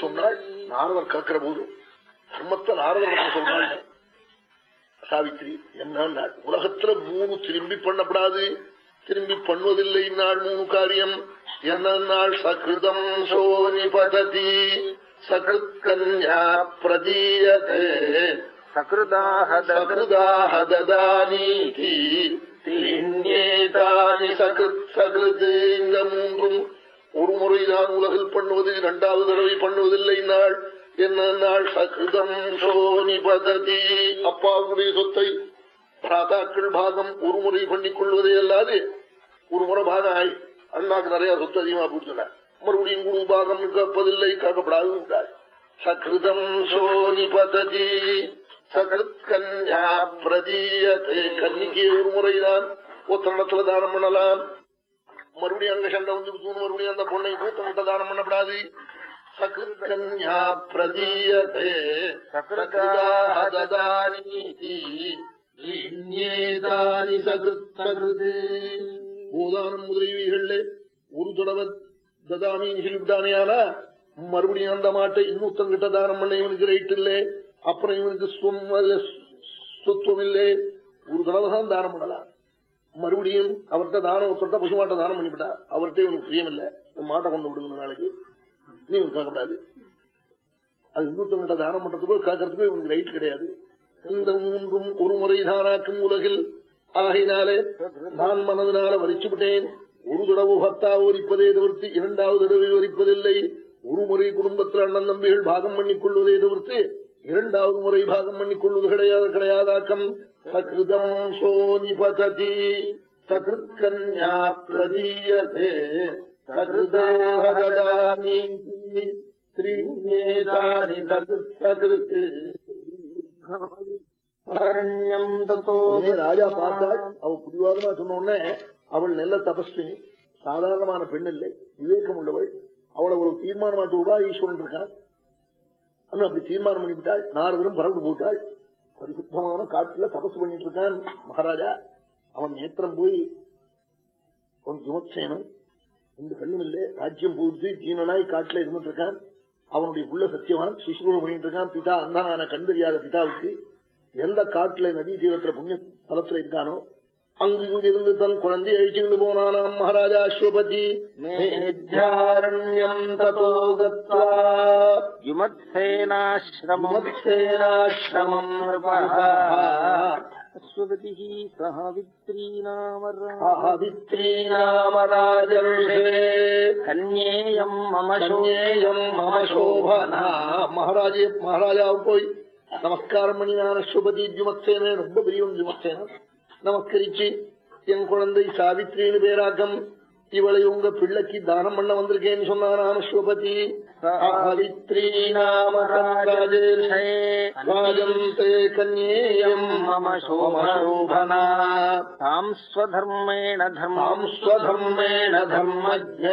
சொன்னாள் நாரதர் கேட்கிற போது தர்மத்தை நாரதர் சொன்னாள் சாவித்ரி என்ன உலகத்துல மூணு திரும்பி பண்ணப்படாது. திரும்பி பண்ணுவதில்லை நாள் மூணு காரியம். என்ன நாள் சகிருதம் சோனிபததி சகிருத்கன்யா பிரதீயதே சகிருதாக ததானீதி சகிருத் சகிருது இந்த மூன்றும் ஒரு முறைதான் உலகில் பண்ணுவது இரண்டாவது தடவை பண்ணுவதில்லை. நாள் என்ன நாள்? சகிருதம் சோனிபததி அப்பாவுடைய சொத்தை பிராதாக்கள் பாகம் ஒரு முறை பண்ணிக் கொள்வதே அல்லாது ஒரு முறை பாகம் ஆய். அண்ணாக்கு நிறைய சொத்து அதிகமா போச்சுனா மறுபடியும் குழு பாகம் கேட்பதில்லை கேட்கப்படாது உண்டாள் சகிருதம் சோனிபததி சகிருத் கன்யா பிரதீயத்தை கன்னிக்கு ஒரு முறைதான் ஒத்தனத்துல தானம் பண்ணலாம். மறுபடியும் அங்க சண்டை வந்து தூண் மறுபடியும் அந்த பொண்ணை கூத்தமிட்ட தானம் பண்ணப்படாது. சகிருத் கன்யா பூதானம் முதலீவிகள்ல ஒரு தடவை ததாமின்னு சொல்லிவிட்டானே மறுபடியும் அந்த மாட்டை இன்னொத்தங்கிட்ட தானம் பண்ண இவனுக்கு ரைட் இல்லை. அப்புறம் இவனுக்கு சொத்துவம் இல்லை. ஒரு தடவை தான் தானம் பண்ணலாம். மறுபடியும் அவர்கிட்ட தானம் தொட்ட பசுமாட்டை தானம் பண்ணிவிட்டா அவர்கிட்ட உனக்கு பிரியம் இல்லை மாட்டை கொண்டு விடுங்க நாளைக்கு. நீ கேட்கக்கூடாது அது இன்னொருத்தவங்கிட்ட தானம் பண்றதுக்கோ கேட்கறதுக்கோ இவனுக்கு ரைட் கிடையாது. இந்த மூன்றும் ஒரு முறை தானாக்கும் உலகில். ஆகையினாலே நான் மனதினால வரிச்சு விட்டேன் ஒரு தடவு பத்தா ஒரிப்பதே தவிர்த்து இரண்டாவது தடவை ஒரிப்பதில்லை ஒரு முறை குடும்பத்தில் அண்ணன் தம்பிகள் பாகம் பண்ணிக் கொள்வதை தவிர்த்து இரண்டாவது முறை பாகம் பண்ணிக் கொள்வது கிடையாது கிடையாதாக்கம். சகிருதம் சோனிபதி சகிருத்கன்யா பிரதீயதே சகிருதாமி ஸ்ரீநேதானி சகிருத்து ராஜா பார்த்தாள் அவ புடிவாதமா சொன்ன உடனே அவள் நல்ல தபஸ்வினி சாதாரணமான பெண் இல்லை விவேகம் உள்ளவள் அவளை ஒரு தீர்மானமாட்டு விடா ஈஸ்வரன் இருக்கான் அப்படி தீர்மானம் பண்ணிவிட்டாள் நாரதரும் பறந்து போட்டாள் பரிசுத்தமான காட்டுல தபசு பண்ணிட்டு இருக்கான் மகாராஜா. அவன் நேத்திரம் போய் அவன் ஜுமத்சேனன் இந்த கண்ணும் இல்லை. ராஜ்யம் பூர்த்தி ஜீனனாய் காட்டுல இருந்துட்டு இருக்கான். அவனுடைய உள்ள சத்தியவான் சுசுரூபம் பண்ணிட்டு இருக்கான். பிதா அந்தான கண் தெரியாத பிதாவுக்கு எந்த காட்டுல நதி தீரத்துல புண்ணிய தலத்துல இருக்கானோ அங்கு இங்க இருந்து தன் குழந்தை அழிச்சுட்டு போனானாம் மகாராஜா அஸ்வபதி மேத்யாரண்யம் ததோ கத்வா யுமத்சேனாஸ்ரமம் சேனாஸ்ரமம் அஸ்வபதிः சஹவித்ரீநாமராஜர்ஷே கன்யேயம் மம கன்யேயம் மம சோபனா மகாராஜே மகாராஜாவு போய் நமஸ்காரம் பண்ணினான சுபதி ஜுமத்சேன ரொம்ப பெரியவன் ஜுமத்சேனன் நமஸ்கரிச்சு என் குழந்தை சாவித்ரின்னு பேராக்கம் இவளை உங்க பிள்ளைக்கு தானம் பண்ண வந்திருக்கேன்னு சொன்னானாம் ஸ்வபதி சாவித்ரி நாம ராஜந்தே கன்யேயம் மம சோபனா தாம் ஸ்வதர்மேண மாம் தர்மம் ஸ்வதர்மேண தர்மஜ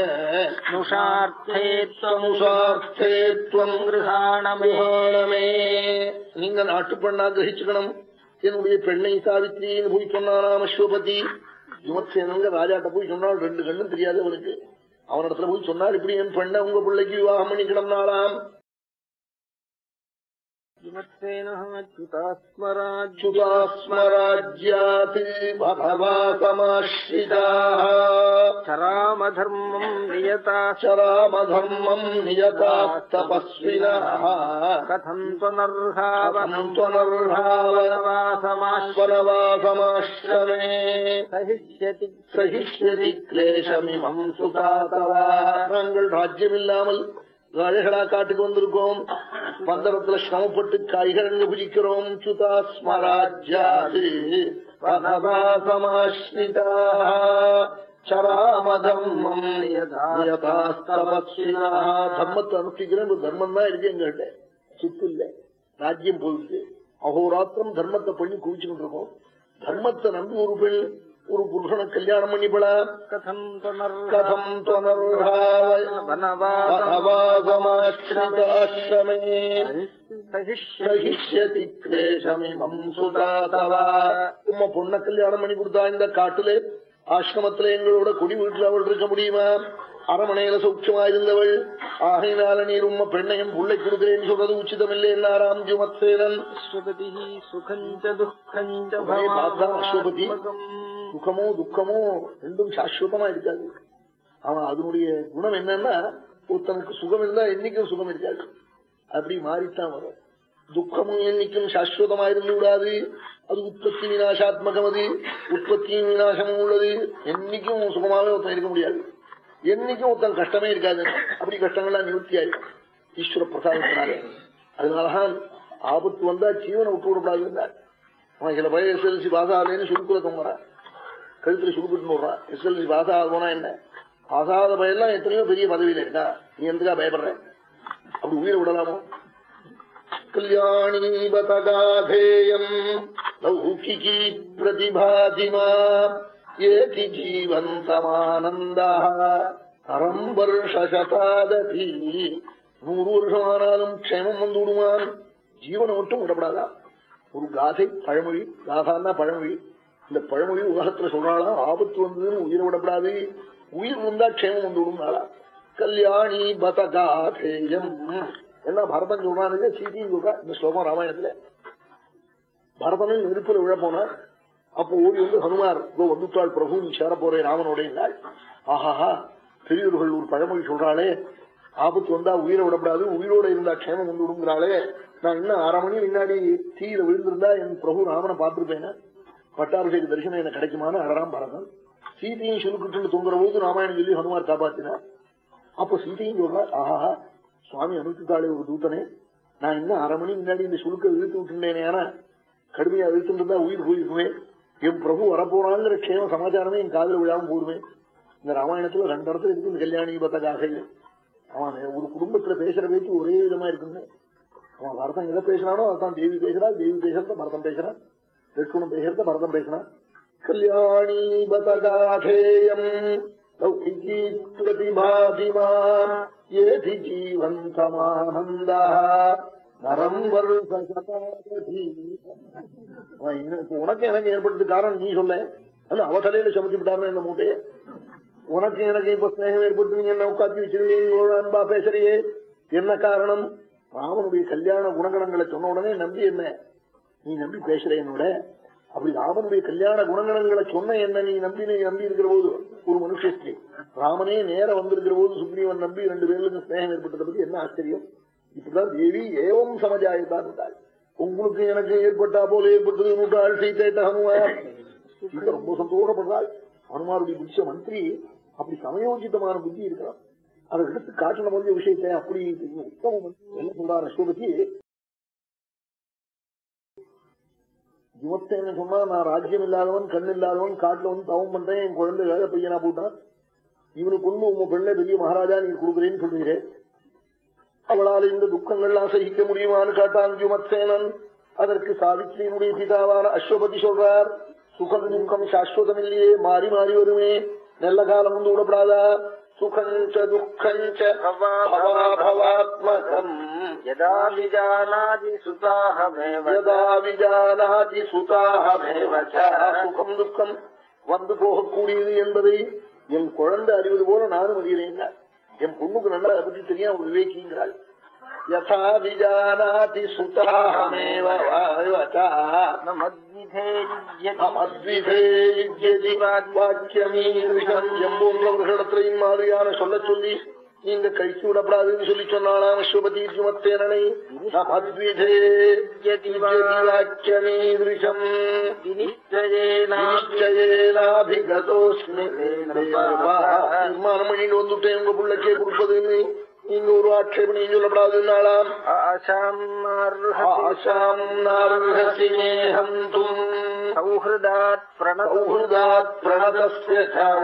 ஸ்னுஷார்த்தே சமுசார்த்தே துவம். கிருஹாணமே கிருஹாணமே நீங்க நாட்டு பெண்ணா கிரகிச்சுக்கணும். என்னுடைய பெண்ணை சாவித்திரின்னு போய் சொன்னானாம் அஸ்வபதி. யுவத்சேனங்க ராஜாட்ட போய் சொன்னால் ரெண்டு கண்ணும் தெரியாது அவனுக்கு. அவனிடத்துல போய் சொன்னால் இப்படி என் பெண்ணை உங்க பிள்ளைக்கு விவாகம் பண்ணிக்கிடம் च्युतात्मराज्यात् भगवासमाश्रिताः चरामधर्मम् नियता चरामधर्मम् नियताः तपस्विनः कथम् त्वनर्हावनम् त्वनर्हावनवासमाश्वनवासमाश्रमे सहिष्यति सहिष्यति क्लेशमिमम् सुखातवा राज्यमिल्लामल् ராஜகளா காட்டுக்கு வந்திருக்கோம். பந்தரத்துல சிரமப்பட்டு காய்கறங்க புஜிக்கிறோம் சுதா ஸ்மராஜ்யாது தர்மத்தை அனுஷ்டிக்கிறேன். தர்மம் தான் இருக்கு எங்கள்கிட்ட. சித்து இல்ல. ராஜ்யம் போயிட்டு அகோராத்திரம் தர்மத்தை பண்ணி குவிச்சுக்கிட்டு இருக்கோம். தர்மத்தை நம்பி ஒரு பெண் ஒரு புருஷனை கல்யாணம் பண்ணிவிடலாம் கதம் கதம் உம்ம பொண்ண கல்யாணம் பண்ணி கொடுத்தா இந்த காட்டுல ஆசிரமத்துல எங்களோட குடி வீட்டுல அவள் இருக்க முடியுமா? அரமனையில சூட்சமா இருந்தவள். ஆகையினால நீர் உம்ம பெண்ணையும் புள்ளை கொடுக்கிறேன்னு சொல்றது உச்சிதமில்லை எல்லாராம் ஜுமத்சேனன். அஸ்வபதி சுகமோ துக்கமோ ரெண்டும் சாஸ்வதமா இருக்காது அவன் அதனுடைய குணம் என்னன்னா ஒருத்தனுக்கு சுகம் இருந்தா என்னைக்கும் சுகம் இருக்காது அப்படி மாறித்தான் வரும் துக்கமும் என்னைக்கும் சாஸ்வதமா இருந்து விடாது அது உற்பத்தி விநாசாத்மகம் அது உற்பத்தியும் விநாசமும் உள்ளது என்னைக்கும் சுகமாவே ஒருத்தன் இருக்க முடியாது என்னைக்கும் ஒருத்தன் கஷ்டமே இருக்காது அப்படி கஷ்டங்கள்லாம் நிவர்த்தி ஆயிடும் ஈஸ்வர பிரசாதத்தினால அதனாலதான் ஆபத்து வந்தா ஜீவனை விட்டு விடக்கூடாது இருந்தார் அவன் சில பய எஸ்எல்சி பாஸ் சுருக்குல தொங்குறான் கழுத்துல சுடுபட்டு விடுறான் எஸ்எல்சி பாஸ் ஆகுதுனா என்ன? பாஸ் ஆகாத பயெல்லாம் எத்தனையோ பெரிய பதவியில இருக்கா? நீ எந்தக்கா பயப்படுற? அப்படி உயிரை விடலாமோ? கல்யாணீபதகாதேயம் லௌகிகி பிரதிபாதிமா ஏதி ஜீவந்தமானந்தா. அறம் வருஷசதாதபி நூறு வருஷமானாலும் க்ஷேமம் வந்து விடுவான் ஜீவனை மட்டும் விடப்படாதா? ஒரு காதை பழமொழி காசான்னா பழமொழி. இந்த பழமொழி உலகத்துல சொல்றாளா ஆபத்து வந்ததுன்னு உயிரை விடப்படாது. உயிர் வந்தா க்ஷேமம் வந்து நாளா. கல்யாணி பதகாதேயம் என்ன பரதன் சொல்றானுங்க சீதையும் சொல்றா இந்த ஸ்லோகம் ராமாயணத்துல. பரதனும் நெருப்புல விழ போனார். அப்போ ஓடி வந்து ஹனுமார் வந்துட்டாள் பிரபு நீ சேர போறே ராமனோட நாள் ஆஹாஹா பெரியவர்கள் ஒரு பழமொழி சொல்றாளே. ஆபத்து வந்தா உயிரை விடப்படாது உயிரோட இருந்தா க்ஷேமம் வந்து விடுங்கிறாளே நான் இன்னும் அரை மணி முன்னாடி தீயில விழுந்திருந்தா என் பிரபு ராமனை பார்த்திருப்பேன். பட்டாபிஷேக தரிசனம் எனக்கு கிடைக்குமான்னு அழறாம் பரதன் சீதையும் சுருக்கிட்டு தூங்குற போது ராமாயணம் சொல்லி ஹனுமார் காப்பாத்தினார். அப்போ சீதையும் சொல்றார் ஆஹா சுவாமி அனுப்பித்தாளே ஒரு தூத்தனே நான் இன்னும் அரை மணி முன்னாடி இந்த சுருக்க இழுத்து விட்டுட்டேனே ஆனா கடுமையா இழுத்துட்டு உயிர் போயிருக்குமே என் பிரபு வரப்போறாங்கிற க்ஷேம சமாச்சாரமே என் காதல விழாம போடுவேன் இந்த ராமாயணத்துல ரெண்டு இடத்துல இருக்கு இந்த கல்யாணி பத்தக்காக அவன் ஒரு குடும்பத்துல பேசுற பேச்சு ஒரே விதமா இருக்குன்னு அவன் பரதம் எதை பேசுறானோ அதான் தேவி பேசுறா தேவி பேசுறத பரதம் பேசுறான் லட்சுமணம் பேசுறத பரதம் பேசுறான் கல்யாணி பதகாதேயம் ஏதி ஜீவந்தமானந்தா நரம் உனக்கு எனக்கு ஏற்பட்டது காரணம் நீ சொல்ல அது அவ தலையில சமைச்சு விட்டாருன்னு இந்த மூட்டையை உனக்கு எனக்கு இப்ப ஸ்நேகம் ஏற்பட்டு நீங்க என்ன உட்காந்து வச்சிருக்கீங்க அன்பா பேசுறியே என்ன காரணம் ராமனுடைய கல்யாண குணகணங்களை சொன்ன உடனே நம்பி என்ன நீ நம்பி பேசுற என்னோட? அப்படி ராமனுடைய கல்யாண குணநலன்களை சொன்ன என்ன நீ நம்பி நீ நம்பி இருக்கிற போது? ஒரு மனுஷஸ்ரீ ராமனே நேர வந்திருக்கிற போது சுக்ரீவன் நம்பி ரெண்டு பேருக்கு ஸ்நேகம் ஏற்பட்டதை பத்தி என்ன ஆச்சரியம்? இப்படிதான் தேவி ஏவம் சமஜாயத்தான் இருந்தாள் உங்களுக்கு எனக்கு ஏற்பட்டா போல ஏற்பட்டது நூற்றாள் சீத்தேட்ட ஹனுமார் ரொம்ப சந்தோஷப்படுறாள். ஹனுமாருடைய புத்திய மந்திரி அப்படி சமயோஜிதமான புத்தி இருக்கிறான். அதை எடுத்து காட்டின போதிய விஷயத்தை அப்படி உத்தம மந்திரி என்ன சொல்றாரு அஸ்வபதி ஜுவத்தேன்னு சொன்னா நான் ராஜ்யம் இல்லாதவன் கண் இல்லாதவன் காட்டுல வந்து தவம் பண்றேன் என் குழந்தை வேலை பையனா போட்டான் இவனுக்கு ஒண்ணு உங்க பெண்ணை பெரிய மகாராஜா நீ கொடுக்குறேன்னு சொல்றீங்க. அவளால் இந்த துக்கங்கள்லாம் சகிக்க முடியுமான்னு காட்டான் ஜுமத்சேனன் அதற்கு சாவித்ரியினுடைய பிதாவான அஸ்வபதி சொல்றார் சுகம் துக்கம் சாஸ்வதம் இல்லையே மாறி மாறி வருமே நல்ல காலம் வந்து விடப்படாதா சுகஞ்ச துக்கஞ்ச பவாபவாத்மகம் யதா விஜானாதி சுதாஹமேவ யதா விஜானாதி சுதாஹமேவ சுகம் துக்கம் வந்து போகக்கூடியது என்பதை என் குழந்தை அறிவது போல நானும் அறிகிறேன். என் பொண்ணுக்கு நல்லா அதை பற்றி தெரியும் விவேகிங்கிறாள் യഥാതിജാനാതി സുതാഹമേവ வாக்கியமீஷம் எம்பூர்ல வருஷத்திலையும் மாதிரியான சொல்ல சொல்லி நீங்க கழிச்சு விடப்படாதுன்னு சொல்லி சொன்னாலாம் அஸ்வபதி ஜுமத்தேனனை வாக்கியமீஷம் தீர்மானம் பண்ணிட்டு வந்துட்டேன் உங்க புள்ளக்கே கொடுப்பதுன்னு. இன்னொரு ஆட்சேபனையும் சொல்லப்படாது நாளாம்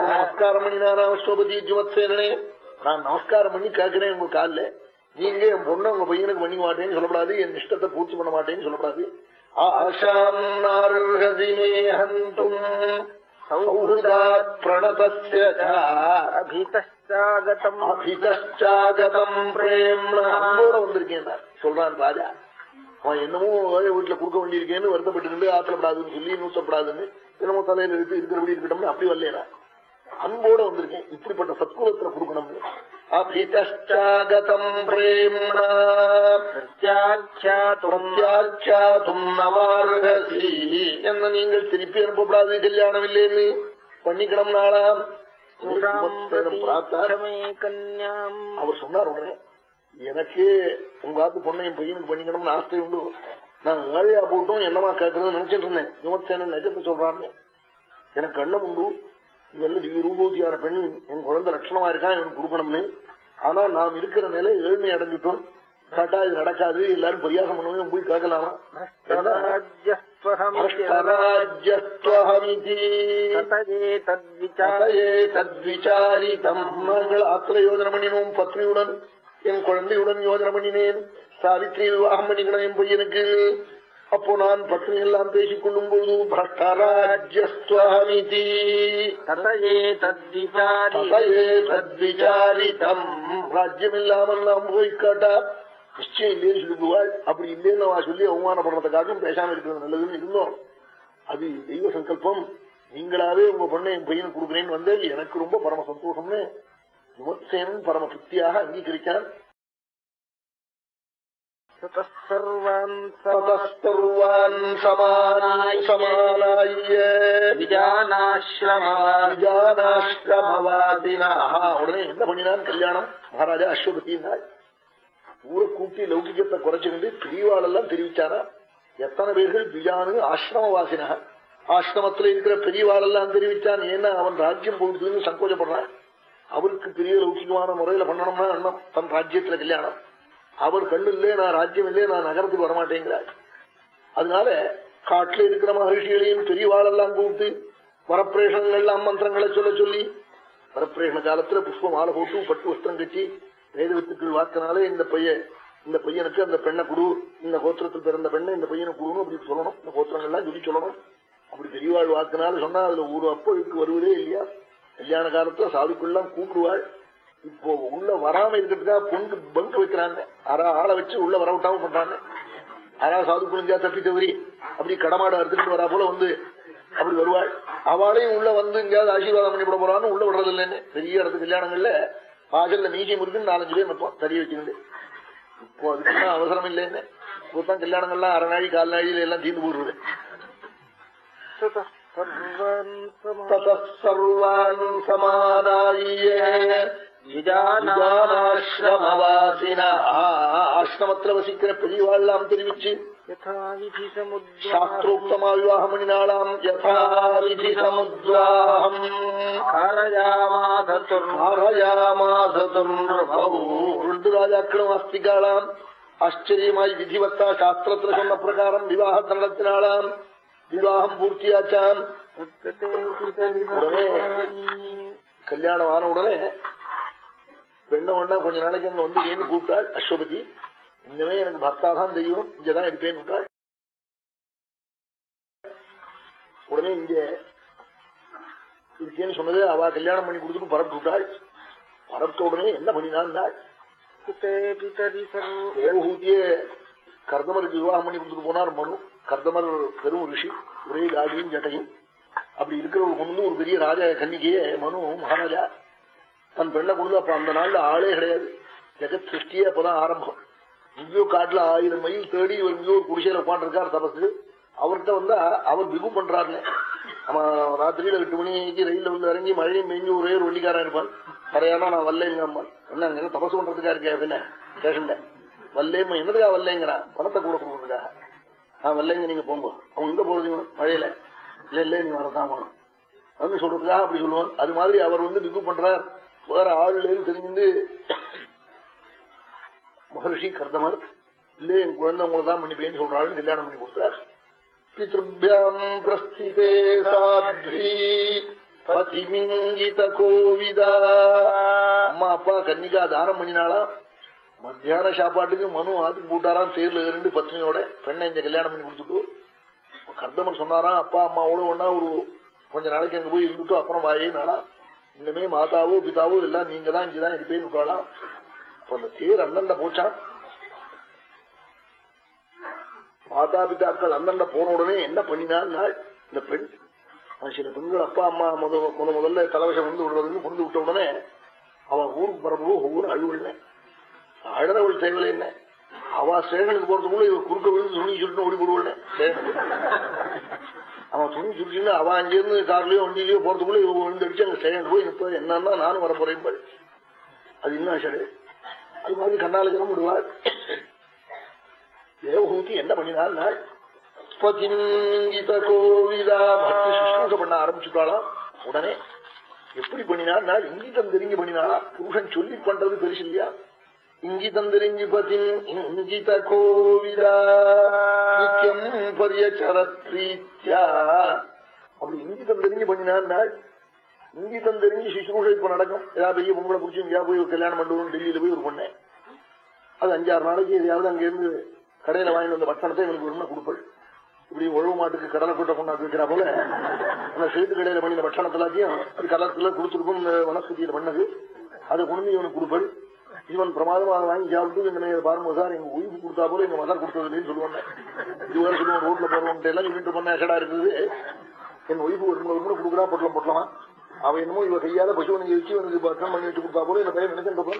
நமஸ்காரம் பண்ணி நாராமஸ்வபதி ஜுமத்சேனே நான் நமஸ்காரம் பண்ணி கேட்கிறேன் உங்க காலில் நீங்க என் பொண்ணு உங்க பையனுக்கு பண்ணி மாட்டேன்னு சொல்லப்படாது என் இஷ்டத்தை பூர்த்தி பண்ண மாட்டேன்னு சொல்லப்படாது ஆஷாம் நார்ஹசிமே ஹந்தும் சொல்றான் ராஜா. அவன் என்னமோ வீட்டுல கொடுக்க வேண்டியிருக்கேன்னு வருத்தப்பட்டு ஆத்திரப்படாதுன்னு சொல்லி நூசப்படாதுன்னு என்னமோ தலையில எடுத்து இருக்கிறபடி இருக்கட்டும்னு அன்போட வந்திருக்கேன். இப்படிப்பட்ட சத்குலத்துல கொடுக்கணும்னு अभितश्चागतम् प्रेम्णा। பிரத்யாச்சாத்தும் நவார்கசி என்ன நீங்கள் திருப்பி அனுப்பப்படாது கல்யாணம் இல்லைன்னு பண்ணிக்கணும் நாளாம் அவர் சொன்னார் உடனே எனக்கு உங்காத்து பொண்ணையும் பையனுக்கு பண்ணிக்கணும்னு ஆசை உண்டு நான் ஏழையா போட்டும் என்னமா கேட்கறது நினைச்சிட்டு இருந்தேன் விமர்சனம் நிஜத்தை சொல்றான்னு எனக்கு கண்ணம் உண்டு இவெல்லாம் திவ்ய ரூபூதியான பெண் என் குழந்தை லட்சணமா இருக்கா எனக்கு குருபணம்னு ஆனா நாம் இருக்கிற நிலை ஏழ்மை அடைஞ்சிட்டோம் கேட்டா இது நடக்காது எல்லாரும் பரியாசம் பண்ணுவோம் போய் கேட்கலாமா. ராஜ்யஸ்வஹமிதி ராஜ்யஸ்வஹமிதி நாங்கள் ஆத்திர யோஜனை பண்ணினோம் பத்னியுடன் என் குழந்தையுடன் யோஜனை பண்ணினேன். சாவித்ரி விவாகம் பண்ணிக்கணும் என் பையனுக்கு. அப்போ நான் பத்னி எல்லாம் பேசிக் கொள்ளும் போது தத்விசாரிதம். ராஜ்யம் இல்லாமல் நாம் போய் கேட்டா நிச்சயம் இல்லைன்னு சொல்லிடுவாள் அப்படி இல்லைன்னு அவ சொல்லி அவமானப்படுறதுக்காகவும் பேசாம இருக்கிறது நல்லதுன்னு இருந்தோம். அது தெய்வ சங்கல்பம். நீங்களாவே உங்க பொண்ணை என் பையனுக்கு கொடுக்குறேன்னு வந்தேன். எனக்கு ரொம்ப பரம சந்தோஷம்னு. விமர்சேனன் பரம திருப்தியாக அங்கீகரிச்சான் உடனே என்ன பண்ணினான் கல்யாணம் மகாராஜா அஸ்வபதினாள் ஊரை கூட்டி லௌகிகத்தை குறைச்சுக்கிட்டு பெரியவாளெல்லாம் தெரிவிச்சாரா எத்தனை பேர்கள் விஜானு ஆசிரமவாசினா ஆசிரமத்துல இருக்கிற பெரியவாளெல்லாம் தெரிவிச்சான் ஏன்னா அவன் ராஜ்யம் போகுதுன்னு சங்கோஜப்படுறான் அவருக்கு பெரிய லௌகிகமான முறையில பண்ணணும்னா எண்ணம் தன் ராஜ்யத்துல கல்யாணம் அவர் கண்ணு இல்லையே நான் ராஜ்யம் இல்லையே நான் நகரத்துக்கு வரமாட்டேங்கிறார். அதனால காட்டுல இருக்கிற மகர்ஷிகளையும் பெரியவாளெல்லாம் கூப்பிட்டு வரப்பிரேஷங்கள் எல்லாம் மந்திரங்களை சொல்ல சொல்லி வரப்பிரேஷண காலத்துல புஷ்ப மாலை போட்டு பட்டு வஸ்திரம் கட்டி வேதவித்துக்கள் வாக்கினாலே இந்த பையன் இந்த பையனுக்கு அந்த பெண்ணை குடு இந்த கோத்திரத்தில் பிறந்த பெண்ணை இந்த பையனை குடுணும் அப்படி சொல்லணும். இந்த கோத்திரங்கள்லாம் சொல்லி சொல்லணும். அப்படி பெரியவாள் வாக்குனால சொன்னா அதுல ஒரு அப்பொழுக்கு வருவதே இல்லையா? கல்யாண காலத்துல சாதுக்கள்லாம் கூப்பிடுவாள். இப்போ உள்ள வராம இருக்கிறதுக்காக பொண்ணு பங்கு வைக்கிறாங்க. அரை ஆளை வச்சு உள்ள வர விட்டாம பண்றாங்க. யாரா சாது புரிஞ்சா தப்பி தவறி அப்படி கடமாடு அறுத்துட்டு வரா போல வந்து அப்படி வருவாள். அவளையும் உள்ள வந்து எங்கேயாவது ஆசீர்வாதம் பண்ணி விட போறான்னு உள்ள விடுறது இல்லைன்னு. பெரிய இடத்து கல்யாணங்கள்ல வாசல்ல மீசியம் இருக்குன்னு நாலஞ்சு பேர் மட்டும் தறி வச்சுக்கிண்டு இப்போ அதுக்குன்னா அவசரம் இல்லைன்னு. இப்போதான் கல்யாணங்கள்லாம் அரை நாழி கால் நாழியில எல்லாம் தீர்ந்து போடுறது சர்வான் சமாதாய ஆசிரமத்துல வசிக்கிற பெரியவாள்லாம் தெரிவிச்சு சாஸ்திரோக்தமா விவாகம் பண்ணினாலாம் காரயாமாசதுர் ஆரயாமாசதும் ரெண்டு ராஜாக்களும் ஆஸ்திகாலாம் ஆச்சரியமாய் விதிவத்தா சாஸ்திரத்துல சொன்ன பிரகாரம் விவாகத்தை நடத்தினாலாம் விவாகம் பூர்த்தியாச்சான் கல்யாணம் ஆன உடனே பெண்ண உடனே கொஞ்ச நாளைக்கு அங்க வந்து ஏன்னு கூப்பிட்டாள் அஸ்வபதி இனிமே எனக்கு பர்த்தா தான் தெரியும். இங்கதான் இருப்பேன்னு விட்டாள் உடனே இங்க இருக்கேன்னு சொன்னது அவ கல்யாணம் பண்ணி கொடுத்துட்டு பரப்பு விட்டாள். பரப்பிட்ட உடனே என்ன பண்ணினாள் தேவஹூதியே கர்தமருக்கு விவாகம் பண்ணி கொடுத்துட்டு போனார் மனு. கர்தமர் பெரும் ரிஷி ஒரே காடியும் ஜட்டையும். அப்படி இருக்கிற ஒரு பொண்ணு ஒரு பெரிய ராஜா கன்னிகையே மனு மகாராஜா. தன் பெண்ணை கொடுத்து அப்ப அந்த நாள்ல ஆளே கிடையாது. ஜெகத் சிருஷ்டியே அப்பதான் ஆரம்பம். எங்கேயோ காட்டுல ஆயிரம் மைல் தேடி ஒரு எங்கேயோ ஒரு குடிசையில உட்காந்துருக்காரு தபசு. அவர்கிட்ட வந்தா அவர் பிகு பண்றாரு அவன் ராத்திரியில எட்டு மணிக்கு ரயில்ல வந்து இறங்கி மழையும் மேய்ஞ்சி ஒரே ஒரு வண்டிக்காரன் இருப்பான். கரையானா நான் வல்லேங்க அம்மா என்ன அங்க தபசு பண்றதுக்கா இருக்கேன் அப்படின்னு ஸ்டேஷன்ல. வல்லேம்மா என்னதுக்கா வல்லேங்கிறான் பணத்தை கூட கொடுக்குறதுக்காக நான் வல்லேங்க நீங்க போங்க. அவங்க எங்க போறதுங்க மழையில. இல்ல இல்ல நீ வரதான் போகணும் வந்து சொல்றதுக்காக அப்படி சொல்லுவான். அது மாதிரி அவர் வந்து பிகு பண்றார். வேற ஆள் இல்லைன்னு தெரிஞ்சு மகர்ஷி கர்தமர் இல்ல என் குழந்தை உங்களை தான் பண்ணிப்பேன்னு சொல்றாள் கல்யாணம் பண்ணி கொடுத்தார். பித்ருபியாம் பிரஸ்திதே சாத்வி பதிமிங்கித கோவிதா. அம்மா அப்பா கன்னிகா தானம் பண்ணினாளா மத்தியான சாப்பாட்டுக்கு மனு ஆத்து போட்டாராம் தேர்ல இருந்து பத்னியோட பெண்ணை இந்த கல்யாணம் பண்ணி கொடுத்துட்டு. கர்தமர் சொன்னாராம் அப்பா அம்மாவோட ஒன்னா ஒரு கொஞ்ச நாளைக்கு அங்க போய் இருந்துட்டு அப்புறம் வாயே நாளா இனிமே மாதாவோ பிதாவோ எல்லாம் நீங்க தான் இங்கதான் இருப்பேன்னு உட்காலாம் அப்ப அந்த தேர் அண்ணன்ட போச்சான் மாதா பிதாக்கள் அண்ணன்ட போன உடனே என்ன பண்ணினான் இந்த பெண். சில பெண்கள் அப்பா அம்மா முத முத முதல்ல தலைவசம் வந்து விடுறதுன்னு புரிந்து விட்ட உடனே அவன் ஊருக்கு பரப்போ ஒவ்வொரு அழுவல்ல அழறவள் தேவையில்லை என்ன? அவ ஸ்டேஷனுக்கு போறதுக்குள்ள இவ குறுக்க விழுந்து துணி சுருட்டு ஓடி போடுவல்ல அவன் துணி சுருட்டின்னு அவன் அங்கிருந்து கார்லயோ வண்டியிலயோ போறதுக்குள்ள இவங்க விழுந்தடிச்சு அங்க ஸ்டேண்ட் போய் நிற்பது என்னன்னா நானும் வர போறேன் பாரு. அது இன்னும் சரி அது மாதிரி கண்ணால ஜனம் விடுவார் தேவகூதி என்ன பண்ணினாள் கோவிதா பக்தி சுஷ்ரூஷ பண்ண ஆரம்பிச்சுட்டாளாம். உடனே எப்படி பண்ணினாள் நாள் இங்கிதம் தெரிஞ்சு பண்ணினாளா? புருஷன் சொல்லி பண்றது பெருசு இல்லையா? இங்கி தெரிஞ்சு பதின் இங்கித கோவிதா நித்தியம் அப்படி இங்கிதம் தெரிஞ்சு பண்ணினார் இங்கி இங்கிதம் தெரிஞ்சு சுஷ்ரூஷை இப்ப நடக்கும். ஏதாவது பெரிய பொம்பளை பிடிச்சி இங்கேயா போய் ஒரு கல்யாணம் பண்ணுவோம் டெல்லியில போய் ஒரு பொண்ணு. அது அஞ்சாறு நாளைக்கு எதையாவது அங்க இருந்து கடையில வாங்கிட்டு வந்த பட்சணத்தை எனக்கு ஒரு கொடுப்பள். இப்படி உழவு மாட்டுக்கு கடலை கூட்ட கொண்டாந்து வைக்கிறா போல. அந்த சேத்து கடையில பண்ணின பட்சணத்தெல்லாத்தையும் அது கலத்துல கொடுத்துருக்கும் இந்த வனஸ்பதியில பண்ணது. அதை கொண்டு இவனுக்கு கொடுப்பள். இவன் பிரமாதமா அதை வாங்கி சாப்பிட்டு இந்த பாருங்க சார் எங்க உயிர் கொடுத்தா போல எங்க மதர் கொடுத்ததுன்னு சொல்லுவாங்க. இதுவரை சொல்லுவோம் ரோட்ல போறவன்ட்டு எல்லாம் சொல்லிட்டு பண்ண இருக்குது? என் ஒய்ஃபு ஒரு மூணு மூணு கொடுக்குறா பொட்டலாம் பொட்டலமா? அவன் என்னமோ இவ கையால பசுவனை வச்சு இவனுக்கு பட்டம் பண்ணி வச்சு கொடுத்தா போல இந்த பையன் நினைச்சிருக்க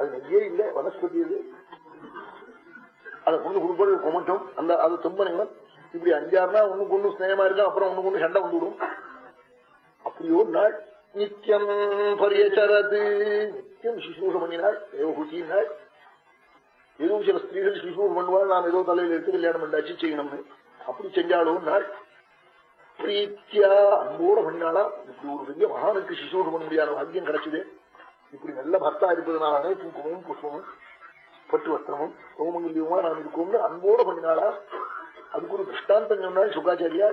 அது நெய்யே இல்ல வனஸ்பதி அது. அதை கொண்டு கொடுப்பது கொமட்டும். அந்த அது தும்பனுங்க இப்படி அஞ்சாறுனா ஒண்ணுக்கு ஒண்ணு ஸ்னேகமா இருக்கா அப்புறம் ஒண்ணுக்கு ஒண்ணு சண்டை வந்துவிடும் அப்படியோ நாள். நித்தியம் பரியச்சரது நித்தியம் சுசூஷம் பண்ணினாள் தேவகுச்சினாள் ஏதோ சில ஸ்திரீகள் சுசூஷம் பண்ணுவாள் நாம் ஏதோ தலையில் எடுத்து கல்யாணம் பண்ணாச்சு செய்யணும்னு. அப்படி செஞ்சாலும் நாள். பிரீத்தியா அன்போட பண்ணினாளா? இப்படி ஒரு பெரிய மகானுக்கு சிசூர் பண்ண முடியாத பாக்கியம் கிடைச்சது. இப்படி நல்ல பர்த்தா இருப்பதனாலே குங்குமமும் புஷ்பமும் பட்டு வஸ்திரமும் சோமங்கல்யமா நாம் இருக்கோம்னு அன்போட பண்ணினாளா? அதுக்கு ஒரு திருஷ்டாந்தம் சொன்னாள் சுகாச்சாரியா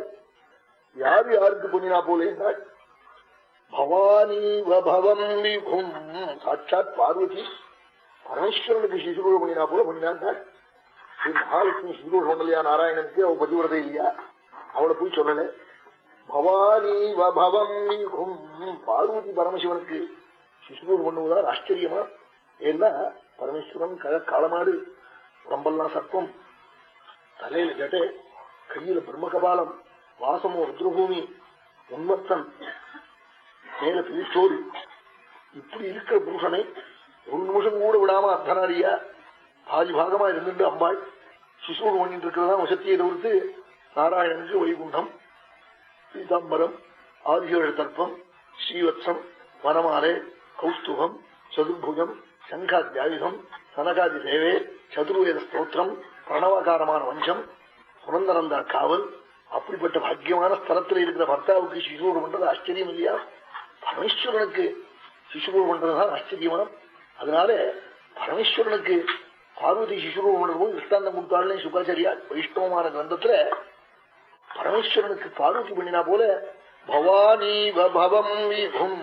யாரு யாருக்கு பண்ணினா போலேன்னா பவானிவம் பவானி வபவம் விபும். சாட்சாத் பார்வதி. பரமேஸ்வரனுக்கு சிசுரோடு பண்ணினா போல பண்ணினான் மகாலட்சுமி சிசுரோடு பண்ணலையா நாராயணனுக்கு அவள் பதிவிரதை இல்லையா? அவளை போய் சொல்லல. பவானி வபவம் விபும். பார்வதி பரமசிவனுக்கு சிசுரோடு பண்ணுவதால் ஆச்சரியமா? ஏன்னா பரமேஸ்வரன் கழ காலமாடு உடம்பெல்லாம் சர்ப்பம். தலையில ஜட்டை கையில பிரம்மகபாலம் வாசமோ ருத்ரபூமி உன்மத்தன் மேல பிரிச்சோடு இப்படி இருக்கிற புருஷனை ஒரு நிமிஷம் கூட விடாம அர்த்தனாரியா பாதி பாகமா இருந்துட்டு அம்பாள் சிசூடு பண்ணிட்டு இருக்கிறதா வசத்தியை தவிர்த்து நாராயணனுக்கு வைகுண்டம் பீதாம்பரம் ஆதிகேழ தர்ப்பம் ஸ்ரீவத்சம் வனமாலை கௌஸ்துபம் சதுர்புஜம் சங்காத்யாயுதம் சனகாதி தேவே சதுர்வேத ஸ்தோத்திரம் பிரணவகாரமான வஞ்சம் சுரந்தரந்தா காவல் அப்படிப்பட்ட பாக்கியமான ஸ்தலத்தில் இருக்கிற பர்த்தாவுக்கு சிசுவோடு பண்றது ஆச்சரியம் இல்லையா? பரமேஸ்வரனுக்கு சிசுவோடு பண்றதுதான் ஆச்சரியமா அதனால பரமேஸ்வரனுக்கு பார்வதி சிசுவோடு பண்றதும் போது திருஷ்டாந்தம் கொடுத்தாலே சுகாச்சாரியா வைஷ்ணவமான கிரந்தத்துல பரமேஸ்வரனுக்கு பார்வதி பண்ணினா போல பவானிபவம் விபும்